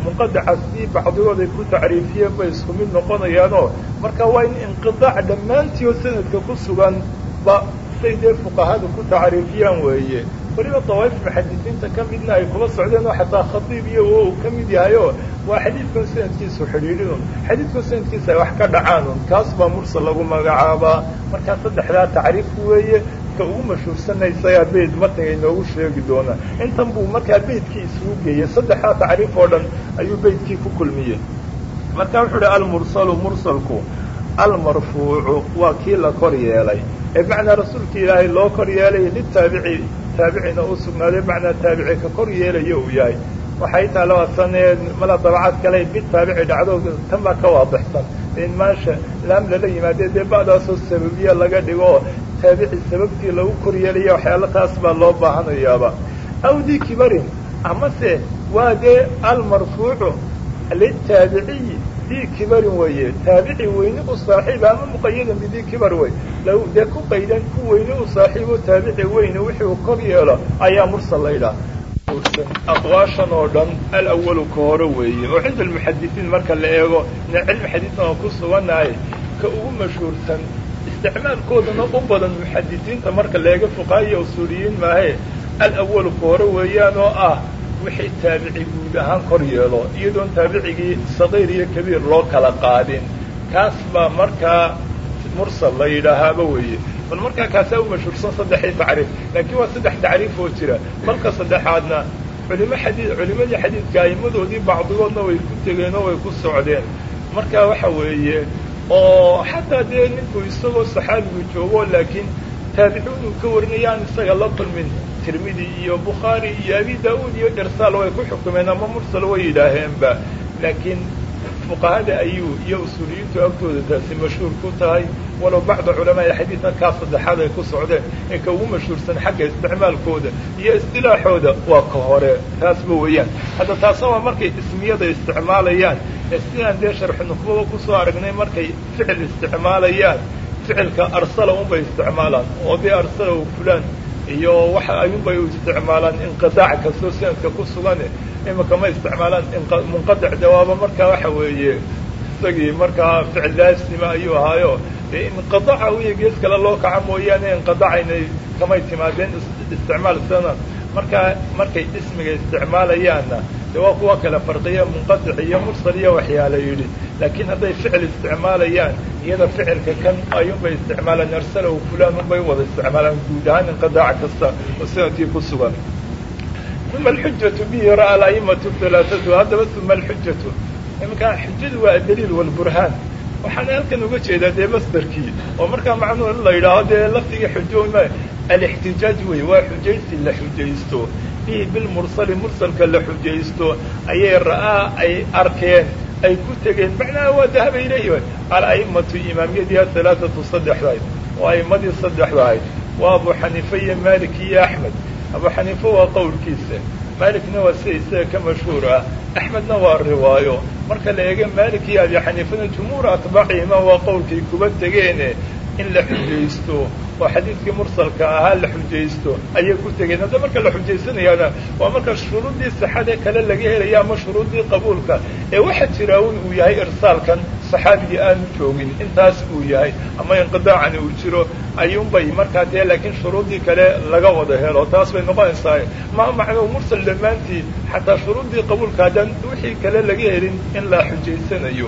munqadaca sidii bacdigood ay ku tacriifiyeen bay isku mid noqonayaanoo marka waa in inqidaac dhammaantiio sanadka ku sugan ba say dee fuqahadu ku tacriifiyaan weeye. Weliba dawaa'if muxadisiinta ka midna ay kuba socdeen oo xataa khadiib iyo o uu ka mid yahayo waa xadiidkan sanadkiisu xidhiidhinun xadiidkan sanadkiisa ay wax ka dhacaanun kaas baa mursal lagu magacaabaa markaa saddexdaa tacriif weeye ka ugu mashhuursanaysayaa beyd matniga inoogu sheegi doonaa. Intan buu markaa beydkii isugu geeyey. Saddexdaa tacriif oo dhan ayuu beydkii ku kulmiyey. Marka wuxuu uhi almursalu mursalku almarfuucu waa kii la kor yeelay ee macnaa rasuulka ilaahay loo kor yeelay litaabici taabicina u sugnaaday macnaa taabici ka kor yeelayo uu yahay. Waxay taha labasanee mala dabacad kale bitaabici dhacdo tan baa ka waadixsan in maasha laam lala yimaadee dee ba'daasoo sababiye laga dhigo taabici sababtii lagu kor yeelaya waxyaala taas baa loo baahanayaaba. Aw di kibarin amase waa dee almarfuucu litaabiciyi dii kibarin weeye. Taabici weyne u saaxiiba ama muqayadan bidii kibar wey dee ku qaydan ku weyne u saaxiibo taabici weyne wixii uu kor yeelo ayaa mursal laydhaah aqwaashan oo dhan alawalu ka hore weeye. Oo cinda almuxadisiin marka la eego cilmi xadiisan oo ku sugannahay ka ugu mashhuursan isticmaalkoodana u badan muxadisiinta marka la eego fuqaha iyo usuuliyiin maahe alawalu ka hore weeyaan oo ah wixii taabici guud ahaan kor yeelo iyadoon taabicigii saqiir iyo kabiir loo kala qaadin. Kaas baa markaa mursal la yidhaahaaba weeye. Bal markaa kaasaa u mashhuursan saddexii tacriif laakiin waa saddex tacriif oo jira. Balka saddexaadna culimo xadii culimadii xadiidka a'imadoodii bacdigoodna way ku tegeen oo way ku socdeen. Marka waxa weeye oo xataa dee ninku isagoo saxaabigu joogo laakiin taabiciin uu ka warinaya aan isaga la kulmin tirmidi iyo bukhaari iyo abi da'uud iyo irsaal way ku xukumeen ama mursal way yidhaaheenba laakiin fuqahada ayuu iyo usuuliyiintu agtooda taasi mashhuur ku tahay. Walow bacda culamaai xadiidna kaa saddexaad ay ku socdeen ee ka ugu mashhuursan xagga isticmaalkooda iyo istilaaxooda waa ka hore. Taasba weeyaan. Hadda taasna waa markay ismiyada isticmaalayaan ee sidaan dee sharxu nukhbada ku soo aragnay markay ficil isticmaalayaan ficilka arsala unbay isticmaalaan. Oo dee arsala fulaan iyo waxa ayunbay isticmaalaan inqidaac kastoo sanadka ku sugane imika ma isticmaalaan munqadic dawaaba markaa waxa weeye isagii markaa ficil ayuu ahaayo dee inqidaca wiya gees kale loo kaca mooyaane inqidacaynay kamay timaadeen isticmaal sana markaa markay ismiga isticmaalayaanna de waa kuwa kale farqiya munqadic iyo mursal iyo waxyaala yidhi. Laakiin hadday ficil isticmaalayaan iyada ficilka kan ayunbay isticmaalaan arsalow fulaan unbay wada isticmaalaan guud ahaan inqidaac kasta oo sannadkii ku sugan. Uma alxujatu bihi ra'a alaimatu halaaatu haddaba uma alxujatu iminkaa xujadu waa adaliil walburhaan waxaana halkan uga jeedaa dee masderkii oo markaa macnuhu in la yidhaaho dee lafdigii xujo ma alixtijaaj wey waa xujaysi la xujaysto. Bihi bilmursali mursalka la xujaysto. Ayay ra'aa ay arkeen ay ku tegeen. Macnaha waa dahaba ilayhi alaimatu imaamyadii halaaatu saddexdahayd oo aimadii saddexdahayd waa abu xaniifa iyo malik iyo axmed. Abu xaniifa waa qowlkiisa. Malikna waa sida isaga ka mashhuur ah axmedna waa riwaayo marka la eega malik iyo abi xaniifana jumhuur atbaacihima waa qowlkay kuba tegeene in la xujaysto oo xadiidkii mursalka ahaa la xujaysto ayay ku tegeen. Hadda marka la xujaysanayaana waa marka shuruuddii sixade kale laga helaya ama shuruuddii qabuulka. Ee waxa jira un uu yahay irsaalkan saxaabigii aanu joogin. Intaas uu yahay ama inqidaacani uu jiro ayuunbay markaa dee laakiin shuruuddii kale laga wada helo. Taas bay noqonaysaa. Ma macnuu mursal dhammaantii xataa shuruuddii qabuulka haddaan wixii kale laga helin in la xujaysanayo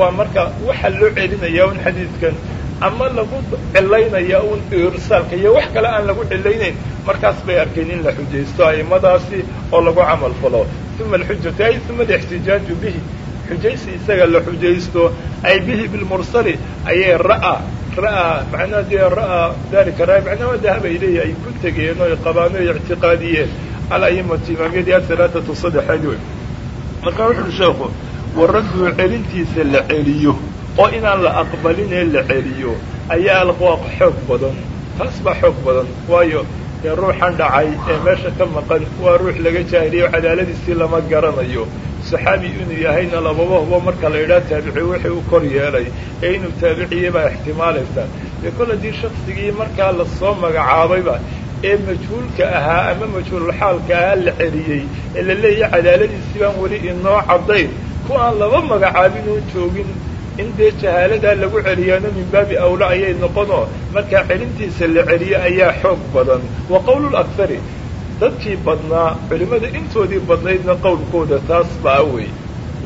waa marka waxa loo celinaya un xadiidkan ama lagu cilaynaya un irsaalka iyo wax kale aan lagu cilaynayn markaas bay arkeen in la xujaysto aimadaasi oo lagu camal falo. Uma alxujatu ay uma alixtijaaju bihi. Xujaysi isaga la xujaysto ay bihi bilmursali ayay ra'a ra'aa macnaha dee ra'aa dalika ra macnaha waa dahaba ilayhi ay ku tegeen oo ay qabaan o ictiqaadiyeen. Alaimatu imaamyadii ahalaaatu marka wuxu uhi sheekhu waraddu celintiisa la celiyo oo inaan la aqbalinee la celiyo ayaa xoog badan taas baa xoog badan. Waayo dee ruuxan dhacay ee meesha ka maqan waa ruux laga jaahiliyo cadaaladiisii lama garanayo. Saxaabi inuu yahayna lababa hubo marka la yidhaha taabici wixii u kor yeelay ee inuu taabiciye baa ixtimaalaysa dee kol haddii shaksigii markaa la soo magacaabayba ee majhuulka ahaa ama majhuululxaalka ahaa la celiyey ee la leeyahay cadaaladiisii baan weli inoo caddayn. Ku aan laba magacaabin oo joogin in dee jahaaladaa lagu celiyaano min baabi awla ayay noqonoo markaa celintiisa la celiye ayaa xoog badan. Wa qowlul akhari dadkii badnaa culimmada intoodii badnaydna qowlkooda taas baa wey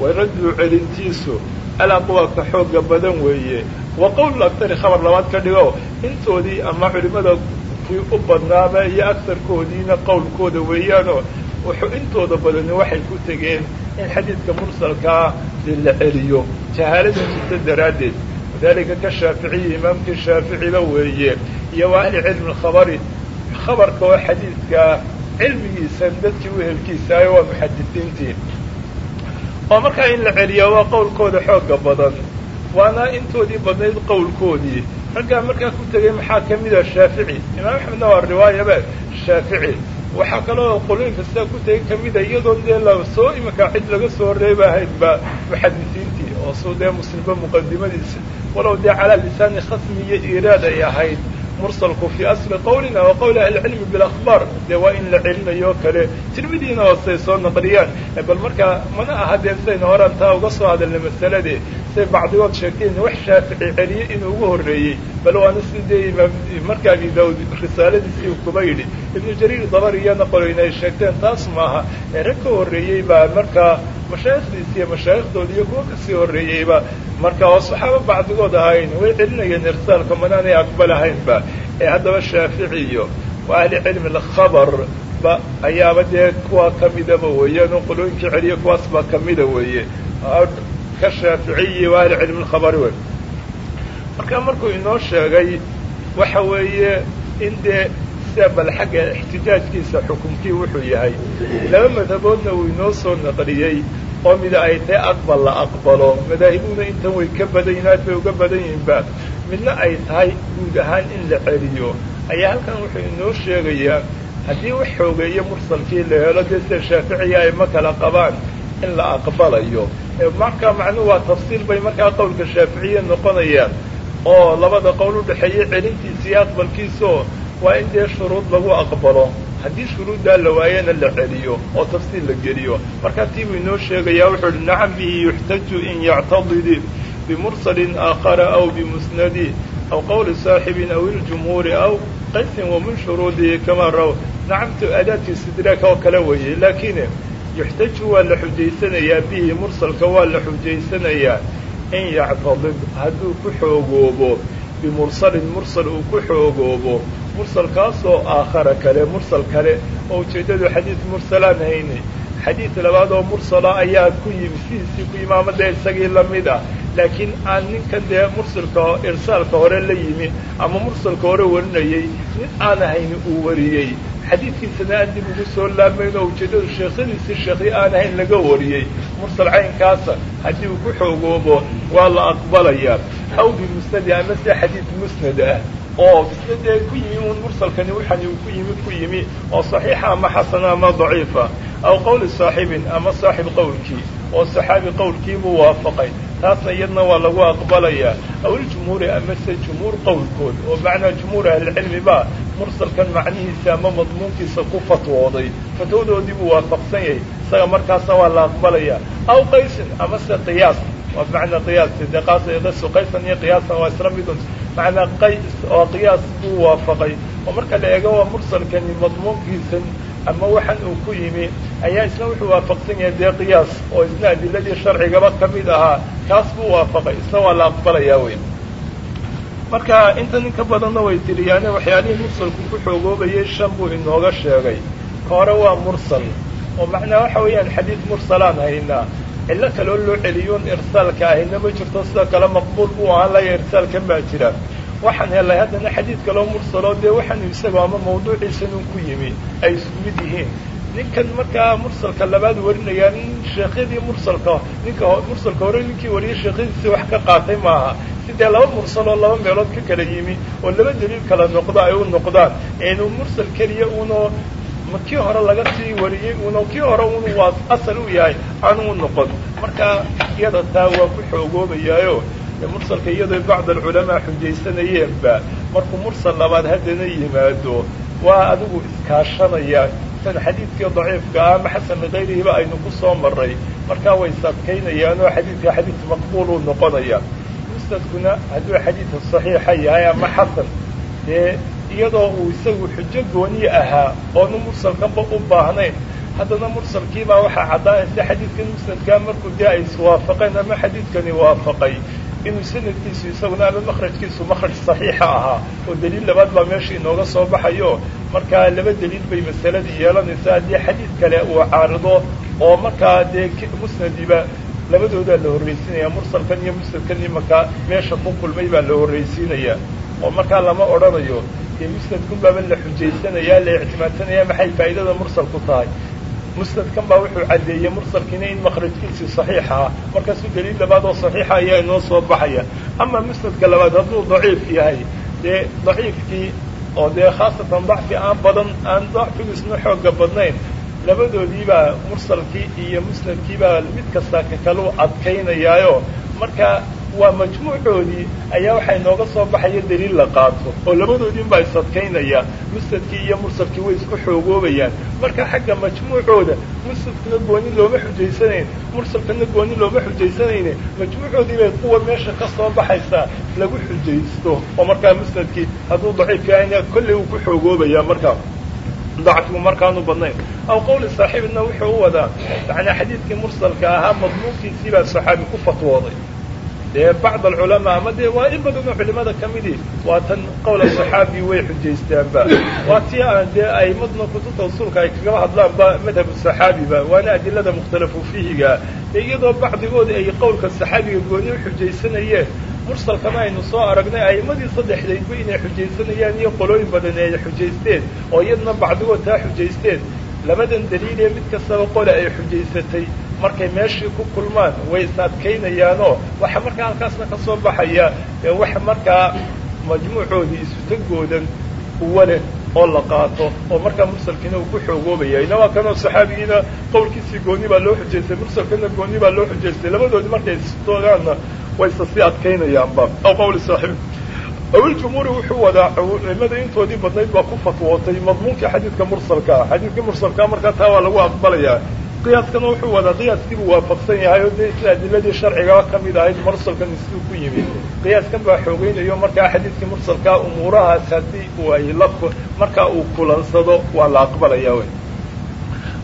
waraddu celintiisu alaqwaa ka xooga badan weeye. Wa qowlul akhari khabar labaad ka dhigo intoodii ama culimmada kuwii u badnaaba iyo agarkoodiina qowlkooda weeyaanoo wuxuu intooda badani waxay ku tegeen in xadiidka mursalkaa la celiyo. Jahaalada jirta daraaddeed. Wadalika ka shaaficiyi imaamkii shaaficiba weeye iyo wa ahli cilmi lkhabari khabarka oo xadiidkaa cilmigiisan dadkii uhelkiisaayo waa muxadisiintii oo markaa in la celiyaa waa qowlkooda xooga badan. Waana intoodii badnayd qowlkoodii. Raggaa markaa ku tegay maxaa ka mida shaafici? Imaam axmedna waa riwaayaba shaafici waxaa kaloo qolooyinka sidaa ku tegay kamida iyadoon dee la soo iminkaa cid laga soo reebahayn ba muxadisiintii oo soo dee muslimba muqadimadiisa walow dee calaa lisaani khasmi iyo iiraad ay ahayd mursalku fii asli qawlina wa qawli ahlicilmi bilakhbaar dee waa in la celinayo kale. Tirmidiina oo say soo naqliyaan. Bal markaa mana aha dee sidayna horaan taa uga soo hadalna masalade. Say bacdigood sheegteen wax shaafici celiye inuu ugu horreeyey bal waana sidee marka abi daawud risaaladiisii kuba yidhi. Ibnu jariir dabari iyana qoloyna ay sheegteen taas maaha. Ee rag ka horreeyey baa markaa mashaayikhdiisi iyo iyo kuwa ka sii horreeyeyba marka oo saxaaba bacdigood ahayn way celinayeen irsaalka manaanay aqbalahaynba ee haddaba shaafici iyo ahli cilmi alkhabar ba ayaaba dee kuwaa kamidaba weeyaan oo qolooyinkii celiya kuwaas baa kamida weeye. Ka shaaficiyi ahli cilmi alkhabari wey. Marka markuu inoo sheegay waxa weeye in dee sida bal xagga ixtijaajkiisa xukumkii wuxuu yahay laba madhaboodna uu inoo soo naqliyey oo mida ay tahay aqbal la aqbalo. Madaahibuna intan way ka badan yihiin aad bay uga badan yihiinba midna ay tahay guud ahaan in la celiyo. Ayaa halkan wuxuu inoo sheegayaa haddii wax xoogeeyo mursalkii la helo dee sida shaaficiya ay ma kala qabaan in la aqbalayo. Marka macnuhu waa tafsiil bay markaa qowlka shaaficiya noqonayaan oo labada qowl udhexeeya celintiisa iyo aqbalkiisaoo waa in dee shuruud lagu aqbalo haddii shuruuddaa la waayana la celiyo oo tafsiil la geliyo. Markaa tii buu inoo sheegayaa wuxuu uhi nacam bihi yuxtaju in yactadidi bimursalin aakhara aw bimusnadi aw qowli saaxibin aw iljumhuuri aw qaysin wa shuruudihi kamaa raw. Nacamtu adaadkii sidraaka oo kale weeye laakiin yuxtaju waa la xujaysanayaa bihi mursalka waa la xujaysanayaa in yactadid hadduu ku xoogoobo bimursalin mursal uu ku xoogoobo mursalkaasoo aakhara kale mursal kale oo ujeeddadu xadiid mursalaan hayni xadiid labaad oo mursala ayaa ku yimi sidiisii ku yimi isagii la mid ah laakiin aan ninkan dee mursalka irsaalka hore la yimi ama mursalka hore warinayey nin aan ahayni uu wariyey xadiidkiisana aan dib ugu soo laamayn oo ujeeddadu sheekhadiisii sheekhi aan ahayn laga wariyey mursal caynkaasa haddii uu ku xoogoobo waa la aqbalayaa aw bimusnadi ama se xadiid musnad ah oo dee ku yimi un mursalkani waxani uu ku yimi ku yimi oo saxiixa ama xasana ama daciifa aw qowli saaxibin ama saaxib qowlkii oo saxaabi qowlkiibuu waafaqay. Taasna iyadna waa lagu aqbalayaa aw iljumhuuri amase jumhuur qowlkood oo macnaa jumhuur ahlicilmi baa mursalkan macnihiisa ama madmuunkiisa ku fatwooday. Fatwadoodii buu waafaqsan yahay isaga markaasna waa la aqbalayaa aw qaysin amase qiyaas waa bimacnaa qiyaas dee qaas qaysan iyo qiyaasan waa isla midun macnaa qays oo qiyaas buu waafaqay oo marka la eego waa mursalkani madmuunkiisan ama waxan uu ku yimi ayaa isna wuxuu waafaqsan yahay dee qiyaas oo isna adiladii sharcigaba ka mid ahaa kaas buu waafaqay isna waa la aqbalayaa wey marka intan in ka badanna way tiriyaane waxyaalihii mursalku ku xoogoobayay shan buu inooga sheegay ka hore waa mursal oo macnaa waxa weeyaan xadiid mursalaan haynaa cillo kaloo loo celiyoon irsaalka ahayna ma jirto sida kale maqbuul buu ahaan laya irsaalkan baa jira. Waxaan helay haddana xadiid kaloo mursaloo dee waxaanu isaga ama mawduuciisanun ku yimi ay isku mid yihiin. Ninkan markaa mursalka labaad warinayaa nin sheekhyadii mursalka ninka mursalka hore ninkii wariyay sheekhyadiisii wax ka qaatay maaha. Sidee laba mursal oo laba meelood ka kala yimi oo laba daliil kala noqdo ay u noqdaan. Inuu mursal keliya uno ma kii hore laga sii wariyey? Uno kii hore un waa asal u yahay aanu u noqon. Marka iyada taa waa ku xoogoobayaayo. Mursalka iyadoo bacd alculamaa xujaysanayeenba markuu mursal labaad haddana yimaado waa adigu iskaashanaya. San xadiidkii daciifka ah ama xasan likayrihiba aynu ku soo maray markaa way sadkaynayaan oo xadiidka xadiid maqbuul uu noqonaya. Musnadkuna hadduu xadiidka saxiixa yahay ama xasan dee iyadoo uu isagu xujo gooni ahaa oonu mursalkanba u baahnayn. Haddana mursalkiibaa waxaa caddaanaysa xadiidkan musnadkaa markuu dee ay iswaafaqeen ama xadiidkani waafaqay inuu sanadkiisu isaguna ama makrajkiisu makraj saxiixa ahaa oo daliil labaad baa meesha inooga soo baxayo. Markaa laba daliil bay masaladii yeelanaysaa haddii xadiid kale uu caarido oo markaa dee musnadiba labadoodaa la horraysiinaya mursalkan iyo musnadkan imankaa meesha ku kulmay baa la horraysiinaya oo markaa lama odhanayo dee musnadkun baaba la xujaysanaya la ictimaadsanaya maxay faa'idada mursalku tahay? Musnadkan baa wuxuu caddeeyey mursalkiina in makrajkiisii saxiixa ah. Markaasuu daliil labaad oo saxiixa ayaa inoo soo baxaya. Ama musnadka labaad hadduu daciif yahay dee daciifkii oo dee khaasatan dacfi aan badan aan dacfigiisna xooga badnayn labadoodiibaa mursalkii iyo musnadkiibaa mid kasta ka kalu adkaynayaayo. Marka waa majmuucoodii ayaa waxaa inooga soo baxaya daliil la qaato oo labadoodiin baa isadkaynaya musnadkii iyo mursalkii way isku xoogoobayaan. Marka xagga majmuucooda musnadkuna gooni looma xujaysanayn mursalkana gooni looma xujaysanayne majmuucoodii bay kuwa meesha ka soo baxaysaa lagu xujaysto. Oo markaa musnadkii hadduu daciif yahayna kolley uu ku xoogoobaya markaa. Dacfigu markaanu badnayn. Aw qawli saaxiibna wuxuu u wadaa macnaa xadiidkii mursalka ahaa madmuunkiisii baa saxaabi ku fatwooday dee bacd alculamaa ama dee waa in badanoo culimada ka midii waa tan qowla saxaabi way xujaystaanba waa tii aan dee aimadna kutubta usuulka ay kagaba hadlaanba madhabu saxaabiba waana adilada mukhtalafu fiihiga. Dee iyadoo bacdigoodi ay qowlka saxaabiga gooni u xujaysanayeen mursalkana aynu soo aragnay a'imadii saddexdaydba inay xujaysanayaan iyo qolooyin badan ay xujaysteen oo iyadna bacdigood taa xujaysteen. Labadan daliilee mid kastaba qole ay xujaysatay markay meeshii ku kulmaan way is adkaynayaanoo waxa markaa halkaasna ka soo baxaya waxa markaa majmuucoodii isutagoodan uwa leh oo la qaato oo markaa mursalkiina uu ku xoogoobaya ina waa kanoo saxaabigiina qowlkiisii gooni baa loo xujaystay mursalkana gooni baa loo xujaystay. Labadoodii markay istoogaanna way isa sii adkaynayaanba. Aw qawli saaxiib awiljumhuuri wuxuu wadaa culimada intoodii badnayd baa ku fatwootay madmuunkii xadiidka mursalka. Ah xadiidkii markaa taa waa lagu aqbalayaa qiyaaskana wuxuu wadaa qiyaaskiibuu waafaqsan yahay oo dee isla adiladii sharcigaba ka mid ahayd mursalkan siduu ku yimid. Qiyaaskan baa xoogeynayo markaa xadiidkii mursalkaa umuurahaas haddii uu ay la markaa uu kulansado waa la aqbalaya wy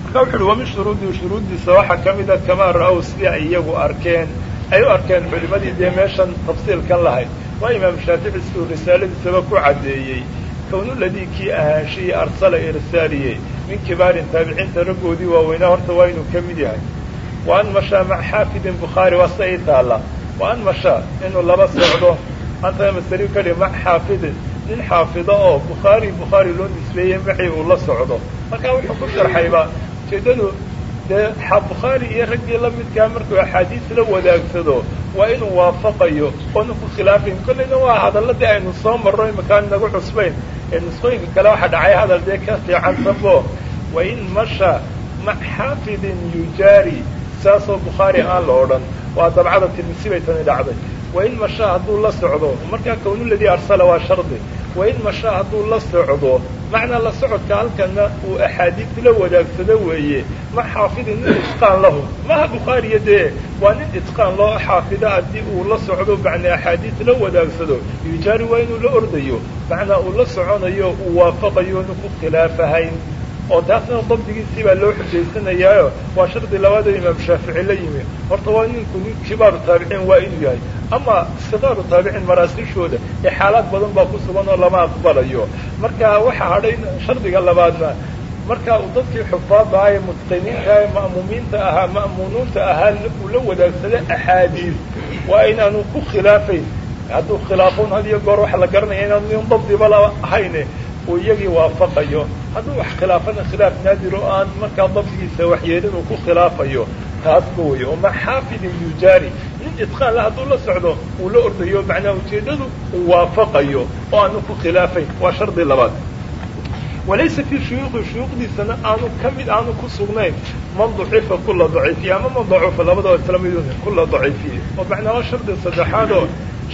marka wuxu uhi wa min shuruudii shuruuddiisa waxaa ka mida kamaa ra'ow sidii iyagu arkeen ay u arkeen culimadii dee meeshan tafsiilkan lahayd. Waa imaam shaafici siduu risaaladiisaba ku caddeeyey kownuladii kii ahaanshihii arsala irsaaliye min kibaarin taabiciinta raggoodii waaweynaa horta waa inuu ka mid yahay wa an maca xaafidin bukhaari waa sida ii taalla wa an inuu laba socdo anta masali ka dhi maca xaafidin nin xaafido oo bukhaari bukhaari loo nisbeeyey macii uu la socdo markaa wuxuu ku sharxayba ujeedadu dee bukhaari iyo raggii la midkaa markuu axaadiis la wadaagsado waa inuu waafaqayo oonu ku khilaafayn kollayna waa hadalladii aynu soo marro imakaan nagu cusbayn nusqooyinka kale waxaa dhacay hadal dee ka fiican sabo wa in masha mac xaafidin yujaari saasoo bukhaari aan la odhan. Waa dabcada tirmisi bay tani dhacday. Wain mashaa hadduu la socdo markaa kownuladii arsala waa shardi wain mashaa hadduu la socdo macnaa la socodka halkana uu axaadiis la wadaagsado weeye ma xaafidin nin itqaan lahu. Maha bukhaariya dee waa nin itqaan loo xaafida haddii uu la socdo macnaa axaadiis la wadaagsado. Yujaari waa inuu la ordayo macnaa uu la soconayo uu waafaqayo ku khilaafahayn oo taasna dabdigiisii baa loo xujaysanayaayo waa shardi labaad oo imaam shaafici la yimi. Horta waa ninku nin kibaaru taabiciin waa inuu yahay. Ama sikaaru taabiciin maraasiishooda ee xaalaad badan baa ku sugan oo lama aqbalayo. Marka waxaa hadhay shardiga labaadna marka uu dadkii xufaadda ah ee mutqiniinta ee ma'muumiinta ahaa ma'muunuunta ahaa uu la wadaagsada axaadiis. Waa inaanu ku khilaafayn hadduu khilaafon had iyo goor waxa la garanaya inaanu nin dabdiba la ahayne uu iyagii waafaqayo. Hadduu wax khilaafana khilaaf naadir oo aan markaa dabdigiisa waxyeelin uu ku khilaafayo taasba weeye oo mac xaafidin yujaari. Nin itqaan la hadduu la socdo uu la ordayo macnaha ujeeddadu uu waafaqayo oo aanu ku khilaafayn. Waa shardi labaad walaysa fii shuyuuqi shuyuuqdiisana aanu ka mid aanu ku sugnayn man dacifa kula daciifiye ama man dacufa labadaba isla midun kula daciifiye oo macnaa waa shardi saddexaadoo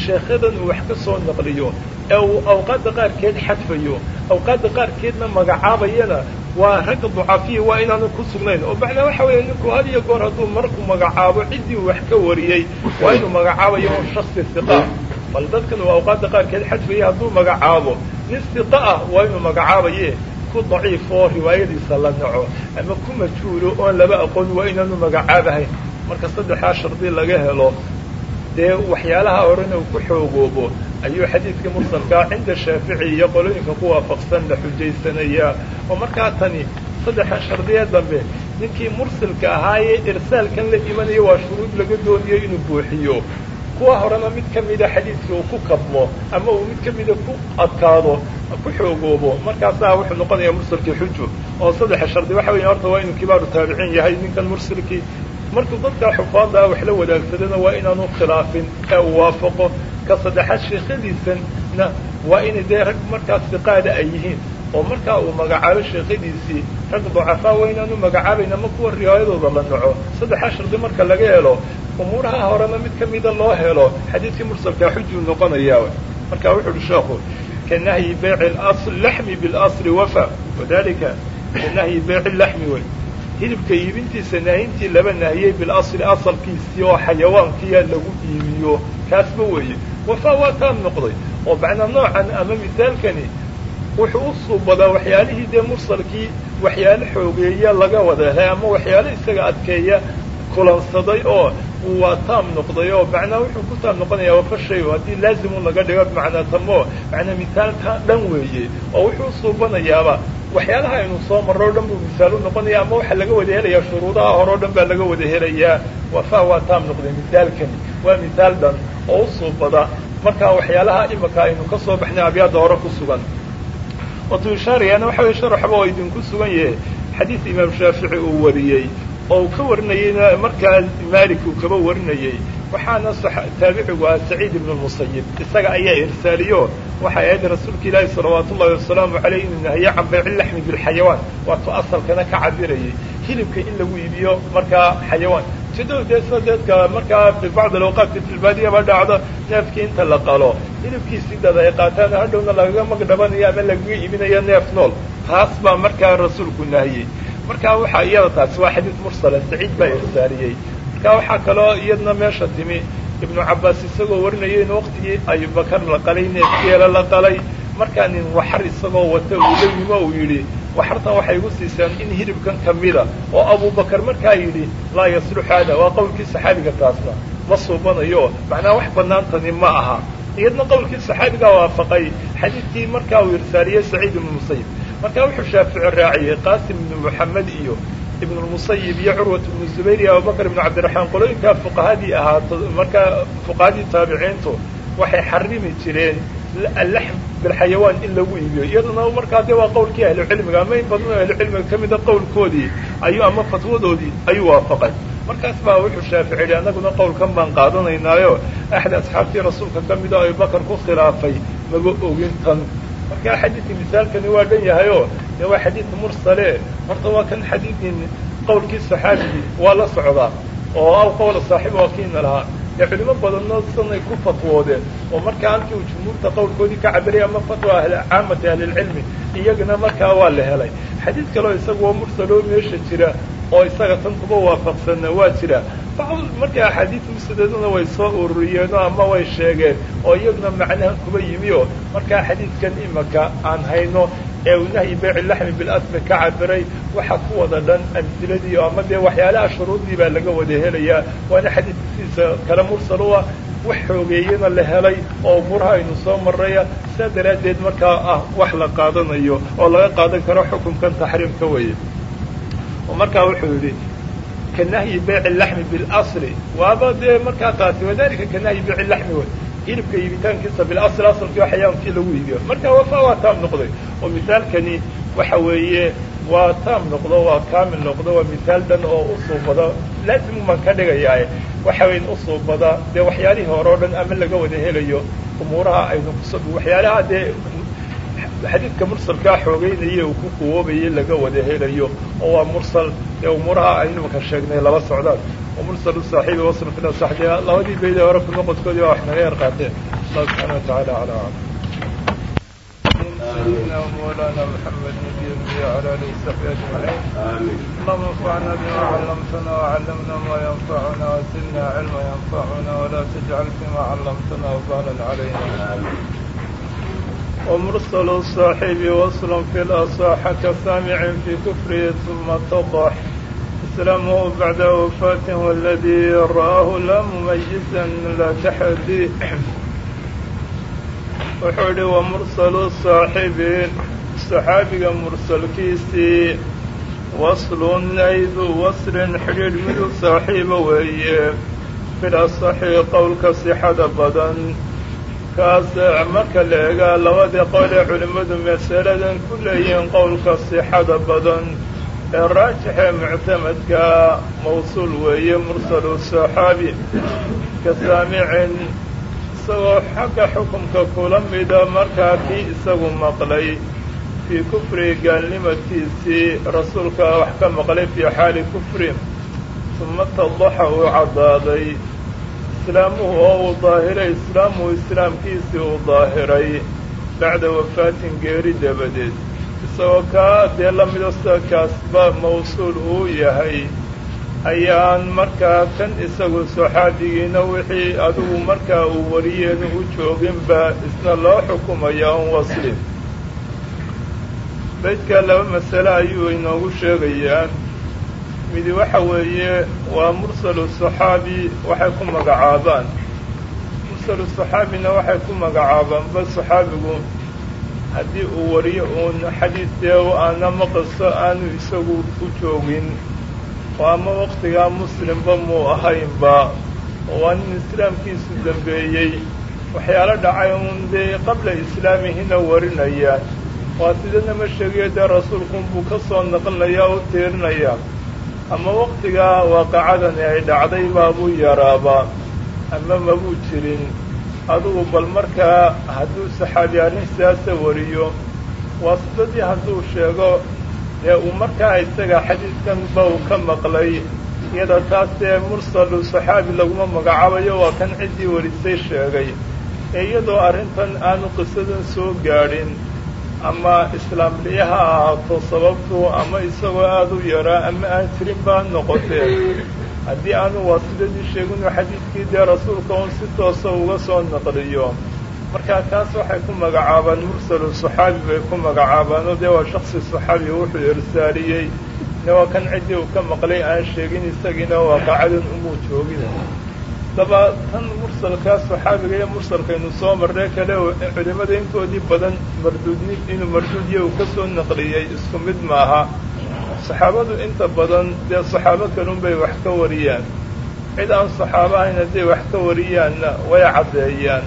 sheekhadan uu wax ka soo naqliyo ee uu awqaadda qaarkeed xadfayo awqaadda qaarkeedna magacaabayana waa ragga ducaafiya waa inaanu ku sugnayn oo macnaa waxa weeye ninku had iyo goor hadduu markuu magacaabo ciddii wax ka wariyey waa inuu magacaabayo shaksi siqa bal dadkan uu awqaadda qaarkeed xadfaya hadduu magacaabo nin siqa ah waa inuu magacaabaye ku daciif oo riwaayadiisa la naco ama ku majhuulo oon laba aqoon waa inaanu magacaabahayn marka saddexdaa shardi laga helo dee waxyaalaha horena uu ku xoogoobo ayuu xadiidka mursalkaa cinda shaafici iyo qolooyinka ku waafaqsan la xujaysanayaa oo markaa tani saddexa shardiya dambe ninkii mursalka ahaayee irsaalkan la imanaya waa shuruud laga doonayo inuu buuxiyo kuwa horena mid ka mida xadiidka uu ku kabmo ama uu mid ka mida ku adkaado ku xoogoobo. Markaasaa wuxuu noqonayaa mursalkii xujo oo saddexa shardi. Waxa weya horta waa inuu kibaaru taabiciin yahay ninkan mursalkii markuu dadkaa xufaaddaa wax la wadaagsadana waa inaanu khilaafin ee uu waafaqo ka saddexaad sheekhadiisanna waa inay dee rag markaas siqaada ay yihiin oo markaa uu magacaabo sheekhadiisii rag dacafaa waa inaanu magacaabayn ama kuwa riwaayadooda la naco saddexaa shardi marka laga helo umuuraha horena mid ka mida loo helo. Xadiidkii mursalkaa xujuu noqonayaa marka wuxu uhi sheekhu ka nahyi beyci laxmi bilasli wafa. Wadalika ka nahyi beyci laxmi wey hilibka iibintiisa naahyntii laba nahiyey bilasli asalkiisii oo xayawaankiya lagu iibiyo. Kaasba weeye. Wafa waa taam noqday. Oo macnaa noocan ama misaalkani wuxuu u suubadaa waxyaalihii dee mursalkii waxyaalo xoogeeya laga wada helay ama waxyaalo isaga adkeeya kulansaday oo waa taam noqday oo macnaa wuxuu ku taam noqonayaa wafa shay haddii laazimu laga dhigo macnaa tamo macnaa misaalka dhan weeye oo wuxuu usuubanayaaba waxyaalaha aynu soo marro o dhan buu misaal u noqonaya ama waxaa laga wada helayaa shuruudaha hore o dhan baa laga wada helayaa. Wafa waa taam noqday misaalkani waa misaal dhan oo u suubada markaa waxyaalaha imika aynu ka soo baxnay abyaadda hore ku sugan watu ishaarayaana waxa weye sharaxba oo idinku sugan yahay. Xadiid imaam shaafici uu wariyey oo uu ka warinayeyna markaa malik uu kaba warinayey waxaana taabicigu ah saciid ibnu lmusayib isaga ayaa irsaaliyo waxay ahayd rasuulka ilaahi salawaatu wasalaamu caleyh inuu nahiye can bayci laxmi bilxayawaan waatuu asalkana ka cabirayay hilibka in lagu iibiyo markaa xayawaan sidoo dee sida deedka markaa fi bacd alawqaati fi lbaadiya ba dhacdo neefkii inta la qalo hilibkiisii dad ay qaataan hadhowna lagaga magdhabanayo ama lagaga iibinayo neef nool taas baa markaa rasuulku nahiyey marka waxaa iyada taasi waa xadiid mursala saciid baa irsaaliyey marka waxaa kaloo iyadna meesha timi ibnu cabbaas isagoo warinaya in waqtigii abubakar la qalay neefkeela la qalay markaa nin waxar isagoo wata uu la yimo uu yidhi waxartan waxay igu siiseen in hilibkan kamida oo abubakar markaa yidhi laa yaslux hada waa qowlkii saxaabiga taasna. Ma suubanayo macnaa wax banaantani ma aha. Iyadna qowlkii saxaabigaa waafaqay xadiidkii markaa uu irsaaliyey saciid ibnu musayib marka wuxuu shaafici raaciyey qaasim ibnu moxamed iyo ibnu lmusayib iyo curwat ibnu zubayr iyo abubakar ibnu cabdiraxmaan. Qolooyinkaa fuqahadii ahaato markaa fuqahadii taabiciintu waxay xarimi jireen allaxm bilxayawaan in lagu iibiyo iyaduna markaa dee waa qowlkii ahlucilmiga ama in badan ahlucilmiga ka mida ayuu ama fatwadoodii ayuu waafaqay markaas baa wuxuu shaafici annaguna qowlkan baan qaadanaynaayo axad asxaabtii rasuulka ka mida abubakar ku khilaafay maba ogin tan marka xadiidka misaalkani waa dhan yahayoo dee waa xadiid mursale horta waa kan xadiidin qowlkii saxaabigii waa la socdaa oo aw qowla saaxiib waa kiina lahaa dee culimo badanno sanay ku fatwoodeen oo markaa halkii uu jumhuurta qowlkoodii ka cabiraya ama fatwa caamati ahlilcilmi iyagana markaa waa la helay. Xadiid kaleo isaguoo mursaloo meesha jira oo isaga tan kuba waafaqsanna waa jira. Marka axaadiid mursadeeduna way soo ururiyeenoo ama way sheegeen oo iyaguna macnahan kuba yimi oo markaa xadiidkan imaka aan hayno ee uu nahyi bilasmi ka cabiray waxa ku wada dhan amsiladii ama dee waxyaalaha shuruudii baa laga wada helayaa waana xadiidkiisa kale mursal ah wax xoogeeyana la helay oo umuuraha aynu soo marraya. Sidaa daraaddeed markaa ah wax la qaadanayo oo laga qaadan karo xukunkan taxriimka weeye. Markaa wuxuu yidhi ka nahyi laxmi bilasli waaba dee markaa taasi wadalika ka nahyi laxmi wey hilibka iibitaankiisa bilasl asalkii xayawaankii lagu iibiyo marka wafa waa taam noqday oo misaalkani waxa weeye waa taam noqdo waa kaamil noqdo waa misaal dhan oo usuubada laazimu baan ka dhigayaaye waxa weyn usuubada dee waxyaalihii hore o dhan ama laga wada helayo umuuraha aynu waxyaalaha dee xadiidka mursalkaa xoogeynaya uu ku quwoobayay laga wada helayo oo waa mursal ee umuuraha aynu maka sheegnay laba socdaan oo mursalu saaxiibi wasl fil saxdi labadii bayda hore ku noqodkoodii waa wax naga yar qaateen allah subxaana watacaala calaa aclam سيدنا ومولانا محمد نبي الانبياء على اله وصحبه اجمعين اللهم انفعنا بما علمتنا وعلمنا ما ينفعنا وزدنا علما ينفعنا ولا تجعل فيما علمتنا وبالا علينا ومرسل الصاحب وصل في الأصاح كسامع في كفره ثم اتضح إسلامه بعد وفاته والذي رآه لا مميزا لا تحدي wuxuu idhi wa mursalu saaxibi saxaabiga mursalkiisii waslun aydu waslin xidhiidh midu saaxiiba weeye fil asaxi qowlka sixada badan kaas marka la egaa labadii qowl ee culimmadu masaladan ku leeyihiin qowlka sixada badan ee raajixee muctamadka mawsuul weeye mursalu saxaabi ka saamicin isagoo xagga xukumka kula mida markaa kii isagu maqlay fii kufri gaalnimadkiisii rasuulka wax ka maqlay fii xaali kufri suma tadaxa uu caddaaday islaamuhu oo uu daahiray islaamuhu islaamkiisii uu daahiray bacda wafaatin geeri dabadeed isagoo kaa dee la mido kaasba mawsuul uu yahay. Ayaan markaa kan isagu saxaabigiina wixii adigu markaa uu wariyeenu u jooginba isna loo xukumaya un wasli. Beydka laba masale ayuu inoogu sheegayaa midi waxa weeye waa mursalu saxaabi waxay ku magacaabaan. Mursalu saxaabina waxay ku magacaabaanba saxaabigu haddii uu wariyo uun xadiidee aana maqaso aanu isagu u joogin. Oo ama waktigaa muslimba muu ahaynba? Oo waa nin islaamkiisu dambeeyey. Waxyaalo dhacay uun dee qabla islaamihina warinaya. Waa sidana ma sheegayo dee rasuulkunbuu ka soo naqlinaya u tiirinaya ama waktigaa waaqacadani ay dhacday baabuu yaraaba ama mabuu jirin adugu bal markaa hadduu saxaabi arrin sidaasa wariyo waa sidadii hadduu sheego dee uu markaa isaga xadiidkan ba uu ka maqlay iyada taas dee mursalu saxaabi laguma magacaabayo waa kan ciddii warisay sheegay. Ee iyadoo arrintan aanu qisadan soo gaadhin ama islaamliya ha ahaato sababtu ama isagoo aada u yaraa ama aan jirin baa noqotee haddii aanu waasidadii sheeginu xadiidkii dee rasuulka un si toosa uga soo naqliyo markaa kaas waxay ku magacaabaan mursalu saxaabi bay ku magacaabaanoo dee waa shaksi saxaabi wuxuu irsaaliyey ne waa kan ciddii uu ka maqlay aan sheegin isagiina waaqacadan umuu joogin. Daba tan mursalkaa saxaabiga iyo mursalkaynu soo marnay kale culimada intoodii badan marduudni inuu marduudiya uu ka soo naqliyey isku mid maaha saxaabadu inta badan dee saxaabo kalun bay wax ka wariyaan. Cid aan saxaabo ahayn hadday wax ka wariyaanna way caddeeyaan.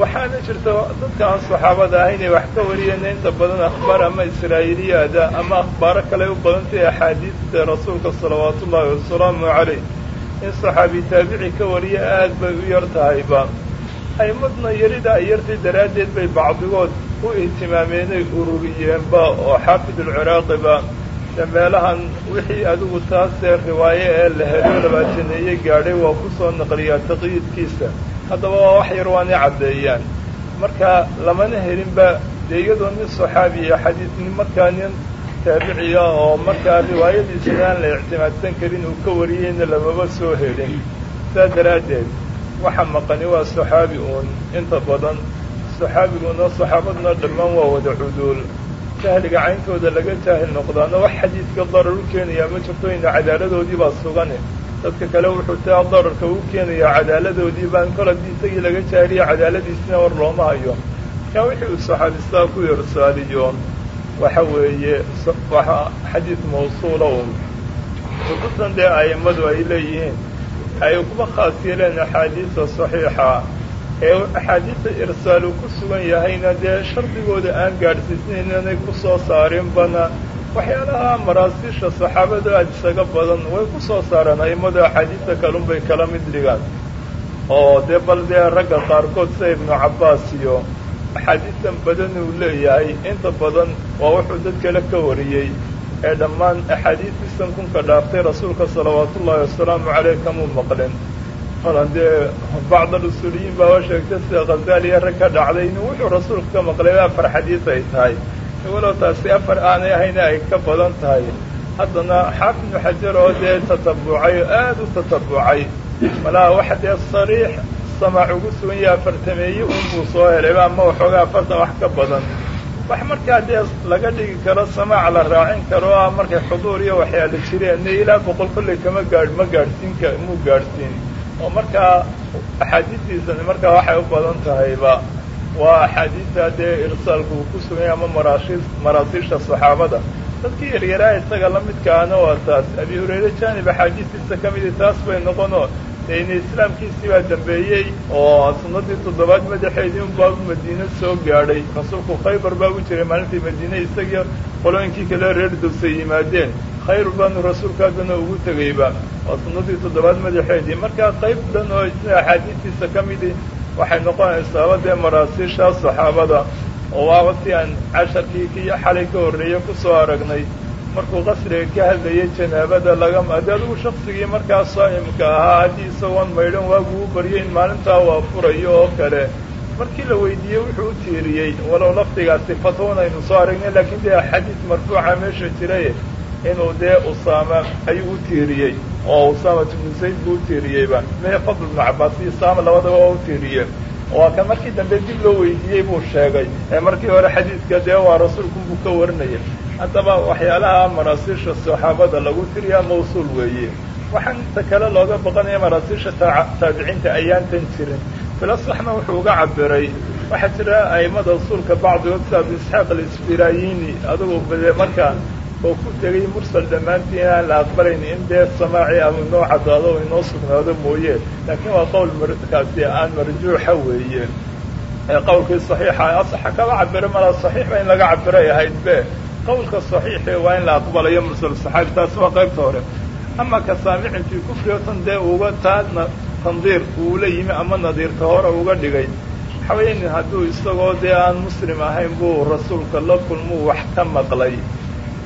Waxaana jirta dadka aan saxaabada ahaynay wax ka wariyeenna inta badan akhbaar ama israa'iiliyaada ama akhbaaro kale u badantay axaadiista rasuulka salawaatu ullaahi wasalaamu calayh. In saxaabi taabici ka wariya aad bay u yar tahayba. Aymadna yarida ay yartay daraaddeed bay bacdigood u ihtimaameenay ururiyeenba oo xaafidulciraaqiba de meelahan wixii adigu taasee riwaaye ee la helo labaataneeye gaadhay waa ku soo naqliyaa taqyiidkiisa. Haddaba waa wax yar waanay caddeeyaan. Marka lamana helinba dee iyadoo nin saxaabiya xadiidni markaa nin taabiciya oo markaa riwaayadiisana aan la ictimaadsan karin uu ka wariyeyna lamaba soo helin. Saas daraaddeed waxa maqani waa saxaabi uun. Inta badan saxaabiguna saxaabaduna dhammaan waa wada cuduul jahliga cayntooda laga jaahil noqdaana wax xadiidka darar u ma jirto ina cadaaladoodii baa sugane. Dadka kale wuxuu taa dararka u keenayaa cadaaladoodii baan kol isagii laga jaahiliya cadaaladiisina war looma hayo. Kaa wixii uu saxaabistaa ku irsaaliyo waxa weeye waa xadiid mawsuula un kutubtan dee a'immadu ay leeyihiin ay kuma khaas yeeleen saxiixa ee axaadiista irsaalu ku sugan yahayna dee shardigooda aan gaadhsiisnayn inay ku soo saarinbana waxyaalaha maraasiisha saxaabada aad isaga badan way ku soo saareen a'immadu axaadiista kalun kala mid dhigaan. Oo dee bal dee ragga qaarkood sida ibnu cabbaas iyo axaadiistan badan uu leeyahay inta badan waa wuxuu dad kale ka wariyey. Ee dhammaan axaadiistiisan kunka dhaaftay rasuulka salawaatu ullaahi wasalaamu caleyh kamuu maqlin falan dee bacd alusuuliyiin baaba sheegtay sida khazaaliya rag ka dhacday inuu wuxuu rasuulka ka maqlay afar xadiis ay tahay walow taasi afar aanay ahayna ay ka badan tahay haddana xaafid xajar oo dee tatabucay oo aada u tatabucay malaa waxa dee sariix samac ugu sugan yaha afartameeye unbuu soo helay ama waxoogaa afartan wax ka badan wax markaa dee laga dhigi karo samaac la raacin karo markay xuduur iyo waxyaala jireen ilaa boqol kolley kama gaadh ma gaadhsiinka muu gaadhsiin oo markaa axaadiistiisani markaa waxay u badan tahayba waa axaadiista dee irsaalku uu ku suganya ama maraasiisha saxaabada. Dadkii yaryaraa isaga la midkaana waa taas. Abi hurayre jaanib axaadiistiisa ka midi taas bay noqonoo ina islaamkiisii baa dambeeyey oo sanadii toddobaad madaxeedii un baa madiine soo gaadhay. Rasuulku khaybar baa u jiray maalintii madiine isagiyo qolooyinkii kale reer dawsay yimaadeen khayr baanu rasuulka haddana ugu tegayba waa sanadii toddobaad madaxeedii. Markaa qayb dhan oo axaadiistiisa ka midi waxay noqonaysaaba dee maraasiisha saxaabada oo waaba si aan casharkii kii xalay ka horreeye ku soo aragnay. Markuu qasriga ka hadlayay janaabada laga haddii adigu shaksigii markaa saa'imka ahaa haddii isagoon maydhan waagu u baryay in maalintaa waa furayo oo kale. Markii la weydiiyey wuxuu u tiiriyey walow lafdigaasi fatwoon aynu soo aragnay laakiin dee xadiis marfuuca meesha jiray inuu dee usaama ayuu u tiiriyey? Oo usaamat ibnu zayd buu u tiiriyeyba mee fadl ibnu cabbaas iyo usaama labadaba waa u tiiriye waa kan markii dambe dib loo weydiiyey buu sheegay. Ee markii hore xadiidka dee waa rasuulku buu ka warinayay. Haddaba waxyaalaha maraasiisha saxaabada lagu tiriyaa mawsuul weeye. Waxaan inta kale looga baqanaya maraasiisha taabiciinta ayaantan jirin. Filasaxna wuxuu uga cabiray waxaa jira a'immada usuulka bacdigood sida abu isxaaq alisfirayini markaa oo ku tegay mursal dhammaantii inaan la aqbalayn in dee samaaci ama inoo caddaado inoo sugnaado mooye laakiin waa qowl markaasi aan marjuuxa weeye qowlkii saxiixa asaxa kaba cabiro mala saxiixba in laga cabiray ahayd be qowlka saxiixi waa in la aqbalayo mursal saxaabi taasi waa qaybta hore ama ka saamicin fii kufri o tan dee uga taadna tandiir uula yimi ama nadiirka hore uga dhigay waxawaya hadduu isagoo dee aan muslim ahayn buu rasuulka la kulmuu wax ka maqlay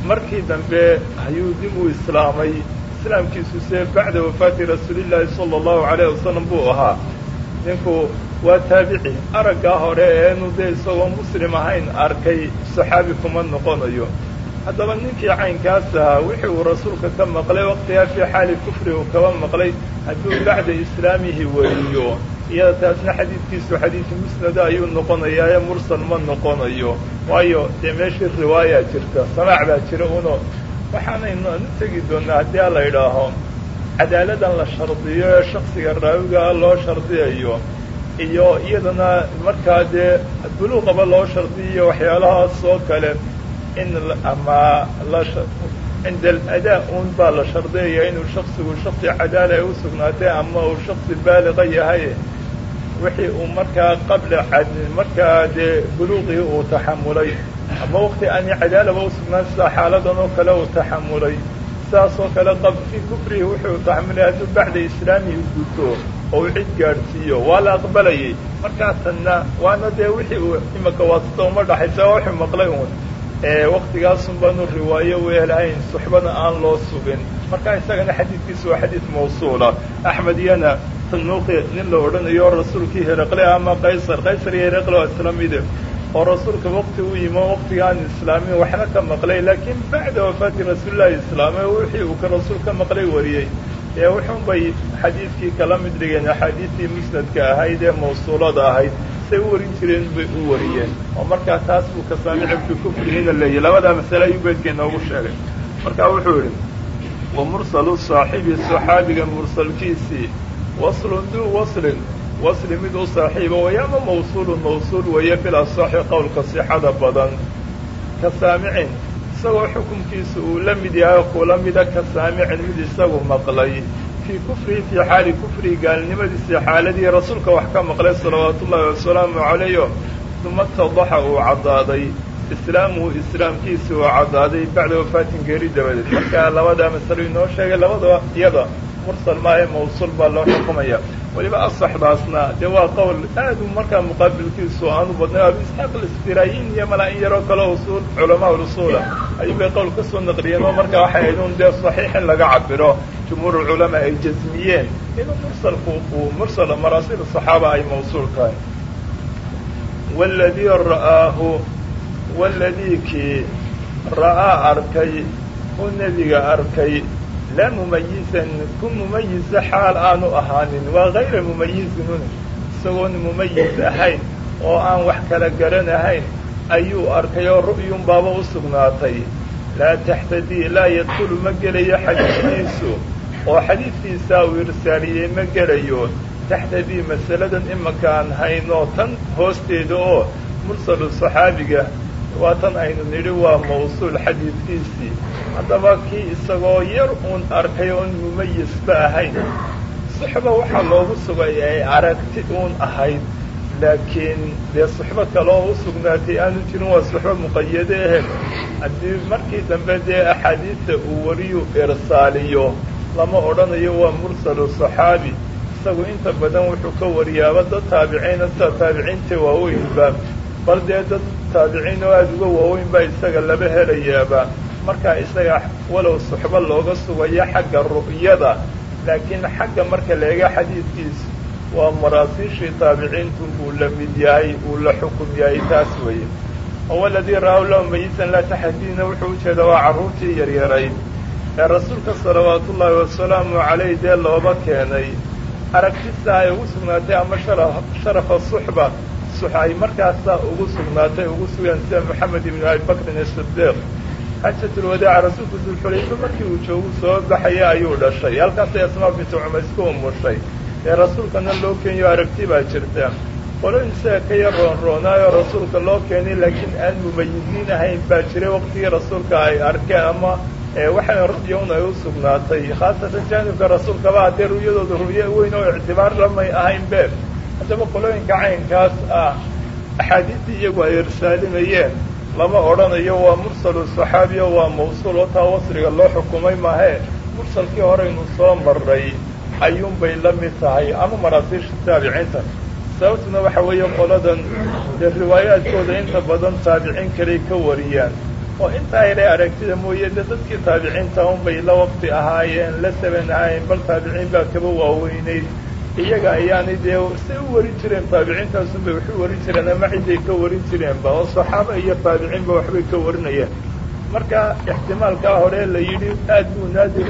markii dambe ayuu dib u islaamay. Islaamkiisu see bacda wafaati rasuulillaahi sala allahu calayh wasalam buu ahaa. Ninku waa taabici. Araggaa hore eenu dee isagoo muslim ahayn arkay saxaabi kuma noqonayo. Haddaba ninkii caynkaas ahaa wixii uu rasuulka ka maqlay waqtigaa fii xaali kufri uu kaba maqlay hadduu bacda islaamihi weriyo iyada taasna xadiidkiisu xadiidu musnada ayuu noqonayaa mursal ma noqonayo. Waayo dee meeshii riwaaya jirta samaac baa jira uno. Waxaanaynu tegi doonaa haddii a la idhaaho cadaaladan la shardiyo ee shaksiga raawigaa loo shardiyayo iyo iyadana markaa dee buluuqaba loo shardiyayo waxyaalahaas oo kale in ama cinda aladaa un baa la shardiyaya inuu shaksigu shaksi cadaala ay u sugnaatay ama uu shaksi baaliqa yahay wixii uu markaa qabla markaa dee buluuqii uu taxamulay. Ama waqti aani cadaalaba usugnaan sida xaaladan oo kale uu taxamulay. Sidaas oo kale qab fii kufrihi wuxuu taxamulay hadduu bacda islaamihi guto oo uu cid gaadhsiiyo. Waa la aqbalayay. Markaa tanna waana dee wixii uu imika waasita uma dhaxaysa waa wuxuu maqlay un waktigaasun baanu riwaayo weelahayn suxbana aan loo sugin. Markaa isagana xadiidkiisu waa xadiid mawsuula. Axmed iyana tanuuqi nin la odhanayo rasuulkii heraqle ama qaysar qaysar iyo heraqle waa isla mide oo rasuulka wakti u yimo waktigaan islaamin waxna ka maqlay laakiin bacda wafaati rasuulillahi islaamay wixii uu ka rasuul ka maqlay wariyey. Ee wuxuun xadiidkii kala mid dhigeen axaadiistii musnadka ahayd ee mawsuulada ahayd say u warin jireen bay u wariyeen. Oo markaa taas buu ka saamici fii kufrihina leeyahy labadaa masale ayuu beedka inoogu sheegay. Markaa wuxuu yidhi wa mursalu saaxibi saxaabiga mursalkiisii waslun duu waslin wasli mid u saaxiiba weeye ama mawsuulun mawsuul weeye bil asaxi qowlka sixada badan ka saamicin isagoo xukunkiisa uu la mid yahay kula mida ka saamicin mid isagu maqlay fii kufrihi fii xaali kufrihi gaalnimadiisii xaaladii rasuulka wax ka maqlay salawaatu ullaahi wasalaamu calayh uma tadaxa uu caddaaday islaamuhu islaamkiisa uu caddaaday bacda wafaatin geeri dabadeed markaa labadaa masalo inoo sheegay labadaba iyada mursal maahe mawsuul baa loo xukumaya. Weliba asaxdaasna dee waa qowl aad u markaa muqaabilkiisu aanu badnay abu isxaaq alistiraayin iyo malaa in yaroo kale usuul culamaa usuula. Ayuu bay qowl ka soo naqliyeen oo markaa waxay ahayd un dee saxiix laga cabiro jumhuur culamaa ay jasmiyeen. Inuu mursalku uu mursal maraasil saxaaba ay mawsuul tahay. Waladii ra'aahu waladii kii ra'aa arkay u nebiga arkay laa mumayisan ku mumayisa xaal aanu ahaanin waa hayra mumayisinun isagoon mumayis ahayn oo aan wax kala garanahayn ayuu arkay oo ru'yun baaba u sugnaatay laa taxtadii laa yadkulu ma gelayo xadiidkiisu oo xadiidkiisaa uu irsaaliyey ma gelayo taxtadii masaladan imanka aan hayno tan hoosteeda oo mursalu saxaabiga waa tan aynu nidhi waa mawsuul xadiidkiisii. Haddaba kii isagoo yar uun arkay oon mumayisba ahayn. Suxba waxaa loogu sugay ay aragti uun ahayd. Laakiin dee suxbo kale oo u sugnaatay aanu jirin waa suxbo muqayade ahe haddii markii dambe dee axaadiidta uu wariyu irsaaliyo lama odhanayo waa mursalu saxaabi. Isagu inta badan wuxuu ka wariyaaba dad taabiciina sida taabiciinta waaweynba bal dee dad taabiciin oo aada uga waaweyn baa isaga laba helayaaba. Markaa isaga walow suxbo looga sugayo xagga ru'yada laakiin xagga marka leega xadiidkiisa waa maraasiishii taabiciintu uu la mid yahay uu la xukum yahay taas weeye. Oo waladii ra'aw lahu mayisan laa taxadiina wuxuu ujeeda waa carruurtii yaryarayd ee rasuulka salawaatu ullaahi wasalaamu calayh dee looba keenay. Aragtisa ay ugu sugnaatay ama sharafa suxba ay markaasaa ugu sugnaatay ugu sugan sida moxamed ibnu abi bakrin asidiiq xajatulwadaaca rasuulku dulxulayfa markii uu joogu soo baxaya ayuu dhashay. Halkaasay asmaa bintu cumays ku umushay ee rasuulkana loo keenyo aragti baa jirta. Qolooyin isaga ka yar roonroonaayo rasuulka loo keenay laakiin aan mumayisiin ahayn baa jiray waqtigii rasuulka ay arkeen ama waxay ru'ya un ay u sugnaatay. Khaasatan jaanibka rasuulkaba haddee ru'yadooda ru'yo weyn oo ictibaar lamay ahayn be haddaba qolooyinka caynkaas ah axaadiistii iyagu ay irsaalimayeen lama odhanayo waa mursalu saxaabiyo waa mawsuul oo taa wasriga loo xukumay maahee mursalkii horeynu soo marray ayuunbay la mid tahay. Ama maraasiisha taabiciinta. Sababtuna waxa weeye qoladan dee riwaayaadkooda inta badan taabiciin kaley ka wariyaan. Oo intaa yare aragtida mooye de dadkii taabiciinta unbay la waqti ahaayeen la saban ahaayeen bal taabiciin baa kaba waaweynayd iyaga ayaanay dee say u warin jireen taabiciintaasunbay waxu warin jireen ama ciday ka warin jireenba oo saxaaba iyo taabiciinba waxbay ka warinayeen. Marka ixtimaalkaa hore la yidhi aad buu naadir